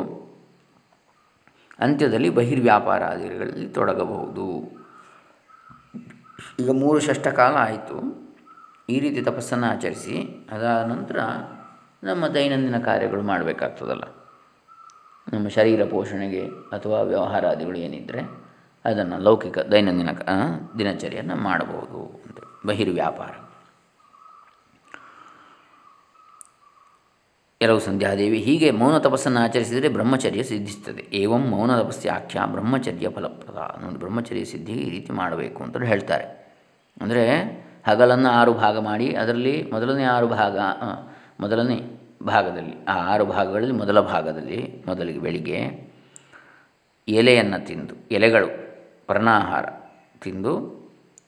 ಅಂತ್ಯದಲ್ಲಿ ಬಹಿರ್ವ್ಯಾಪಾರಾದಿಗಳಲ್ಲಿ ತೊಡಗಬಹುದು. ಈಗ ಮೂರು ಷಷ್ಠ ಕಾಲ ಆಯಿತು. ಈ ರೀತಿ ತಪಸ್ಸನ್ನು ಆಚರಿಸಿ, ಅದಾದ ನಂತರ ನಮ್ಮ ದೈನಂದಿನ ಕಾರ್ಯಗಳು ಮಾಡಬೇಕಾಗ್ತದಲ್ಲ. ನಮ್ಮ ಶರೀರ ಪೋಷಣೆಗೆ ಅಥವಾ ವ್ಯವಹಾರಾದಿಗಳು ಏನಿದ್ದರೆ ಅದನ್ನು ಲೌಕಿಕ ದೈನಂದಿನ ದಿನಚರಿಯನ್ನು ಮಾಡಬಹುದು ಅಂತ. ಬಹಿರ್ವ್ಯಾಪಾರ ಕೆಲವು ಸಂಧ್ಯಾದೇವಿ ಹೀಗೆ ಮೌನ ತಪಸ್ಸನ್ನು ಆಚರಿಸಿದರೆ ಬ್ರಹ್ಮಚರ್ಯ ಸಿದ್ಧಿಸ್ತದೆ ಏವಂ ಮೌನ ಆಖ್ಯಾ ಬ್ರಹ್ಮಚರ್ಯ ಫಲಪ್ರದ ನೋಡಿ ಬ್ರಹ್ಮಚರ್ಯ ಸಿದ್ಧಿ ಈ ರೀತಿ ಮಾಡಬೇಕು ಅಂತ ಹೇಳ್ತಾರೆ. ಅಂದರೆ ಹಗಲನ್ನು ಆರು ಭಾಗ ಮಾಡಿ ಅದರಲ್ಲಿ ಮೊದಲನೇ ಆರು ಭಾಗ ಮೊದಲನೇ ಭಾಗದಲ್ಲಿ, ಆ ಆರು ಭಾಗಗಳಲ್ಲಿ ಮೊದಲ ಭಾಗದಲ್ಲಿ ಮೊದಲಿಗೆ ಬೆಳಿಗ್ಗೆ ಎಲೆಯನ್ನು ತಿಂದು ಎಲೆಗಳು ಪರ್ಣಾಹಾರ. ತಿಂದು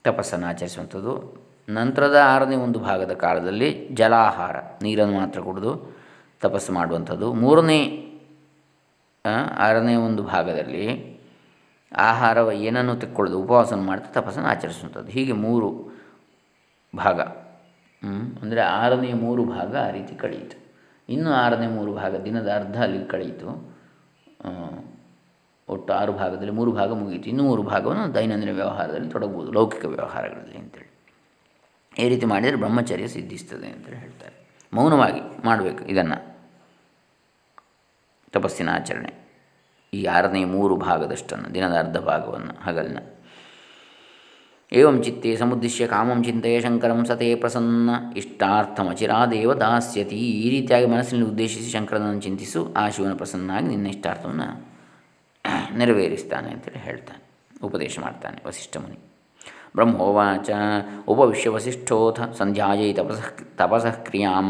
ತಪಸ್ಸನ್ನು ಆಚರಿಸುವಂಥದ್ದು. ನಂತರದ ಆರನೇ ಒಂದು ಭಾಗದ ಕಾಲದಲ್ಲಿ ಜಲಾಹಾರ, ನೀರನ್ನು ಮಾತ್ರ ಕುಡಿದು ತಪಸ್ಸು ಮಾಡುವಂಥದ್ದು. ಮೂರನೇ ಆರನೇ ಒಂದು ಭಾಗದಲ್ಲಿ ಆಹಾರ ಏನನ್ನು ತೆಕ್ಕೊಳ್ಳೋದು ಉಪವಾಸನ ಮಾಡ್ತಾ ತಪಸ್ಸನ್ನು ಆಚರಿಸುವಂಥದ್ದು. ಹೀಗೆ ಮೂರು ಭಾಗ. ಅಂದರೆ ಆರನೇ ಮೂರು ಭಾಗ ಆ ರೀತಿ ಕಳೆಯಿತು. ಇನ್ನು ಆರನೇ ಮೂರು ಭಾಗ ದಿನದ ಅರ್ಧ ಅಲ್ಲಿ ಕಳೆಯಿತು. ಒಟ್ಟು ಆರು ಭಾಗದಲ್ಲಿ ಮೂರು ಭಾಗ ಮುಗಿಯಿತು ಇನ್ನೂ ಮೂರು ಭಾಗವನ್ನು ದೈನಂದಿನ ವ್ಯವಹಾರದಲ್ಲಿ ತೊಡಗ್ಬೋದು, ಲೌಕಿಕ ವ್ಯವಹಾರಗಳಲ್ಲಿ ಅಂತೇಳಿ. ಈ ರೀತಿ ಮಾಡಿದರೆ ಬ್ರಹ್ಮಚರ್ಯ ಸಿದ್ಧಿಸ್ತದೆ ಅಂತೇಳಿ ಹೇಳ್ತಾರೆ. ಮೌನವಾಗಿ ಮಾಡಬೇಕು ಇದನ್ನು. ತಪಸ್ಸಿನ ಆಚರಣೆ. ಈ ಆರನೇ ಮೂರು ಭಾಗದಷ್ಟನ್ನು, ದಿನದ ಅರ್ಧ ಭಾಗವನ್ನು, ಹಗಲಿನ. ಏವಂ ಚಿತ್ತೆ ಸಮುದ್ದಿಶ್ಯ ಕಾಮಂ ಚಿಂತೆಯ ಶಂಕರಂ ಸತೇ ಪ್ರಸನ್ನ. ಇಷ್ಟಾರ್ಥಮಚಿರಾದೇವ ದಾಸ್ಯತಿ. ಈ ರೀತಿಯಾಗಿ ಮನಸ್ಸಿನಲ್ಲಿ ಉದ್ದೇಶಿಸಿ ಶಂಕರನನ್ನು ಚಿಂತಿಸು, ಆ ಶಿವನ ಪ್ರಸನ್ನಾಗಿ ನಿನ್ನ ಇಷ್ಟಾರ್ಥವನ್ನು ನೆರವೇರಿಸ್ತಾನೆ ಅಂತೇಳಿ ಹೇಳ್ತಾನೆ, ಉಪದೇಶ ಮಾಡ್ತಾನೆ ವಸಿಷ್ಠ ಮುನಿ. ಬ್ರಹ್ಮೋವಾಚ ಉಪವಿಶ್ಯ ವಸಿಷ್ಠೋಥ ಸಂಧ್ಯಾಯೈ ತಪಸಃ ತಪಸಃ ಕ್ರಿಯಾಂ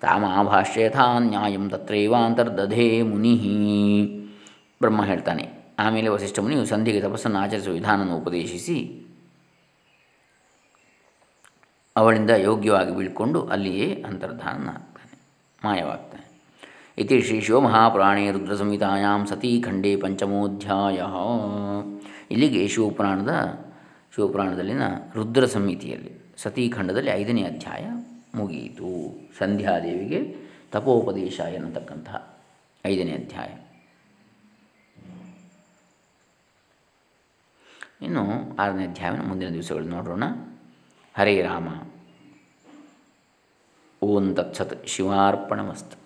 ತಾಮಾಭಾಷ್ಯಥಾ ನ್ಯಾಯಂ ತತ್ರೈವಾಂತರ್ದಧೇ ಮುನಿ. ಬ್ರಹ್ಮ ಹೇಳ್ತಾನೆ, ಆಮೇಲೆ ವಸಿಷ್ಠ ಮುನಿಯು ಸಂಧಿಗೆ ತಪಸ್ಸನ್ನು ಆಚರಿಸುವ ವಿಧಾನವನ್ನು ಉಪದೇಶಿಸಿ ಅವಳಿಂದ ಯೋಗ್ಯವಾಗಿ ಬೀಳ್ಕೊಂಡು ಅಲ್ಲಿಯೇ ಅಂತರ್ಧಾನನಾಗ್ತಾನೆ ಮಾಯವಾಗ್ತಾನೆ. ಇತಿ ಶ್ರೀ ಶಿವಮಹಾಪುರಾಣೇ ರುದ್ರ ಸಂಹಿತಾಯಾಮ್ ಸತೀ ಖಂಡೇ ಪಂಚಮೋಧ್ಯಾಯ ಇಲ್ಲಿಗೆ ಶಿವಪುರಾಣದ, ಶಿವಪುರಾಣದಲ್ಲಿನ ರುದ್ರ ಸಂಹಿತೆಯಲ್ಲಿ ಸತೀಖಂಡದಲ್ಲಿ ಐದನೇ ಅಧ್ಯಾಯ ಮುಗಿಯಿತು. ಸಂಧ್ಯಾದೇವಿಗೆ ತಪೋಪದೇಶ ಎನ್ನತಕ್ಕಂತಹ ಐದನೇ ಅಧ್ಯಾಯ. ಇನ್ನು ಆರನೇ ಅಧ್ಯಾಯವನ್ನು ಮುಂದಿನ ದಿವಸಗಳು ನೋಡೋಣ ಹರೇ ರಾಮ. ಓಂ ತತ್ಸತ್. ಶಿವಾರ್ಪಣಮಸ್ತು.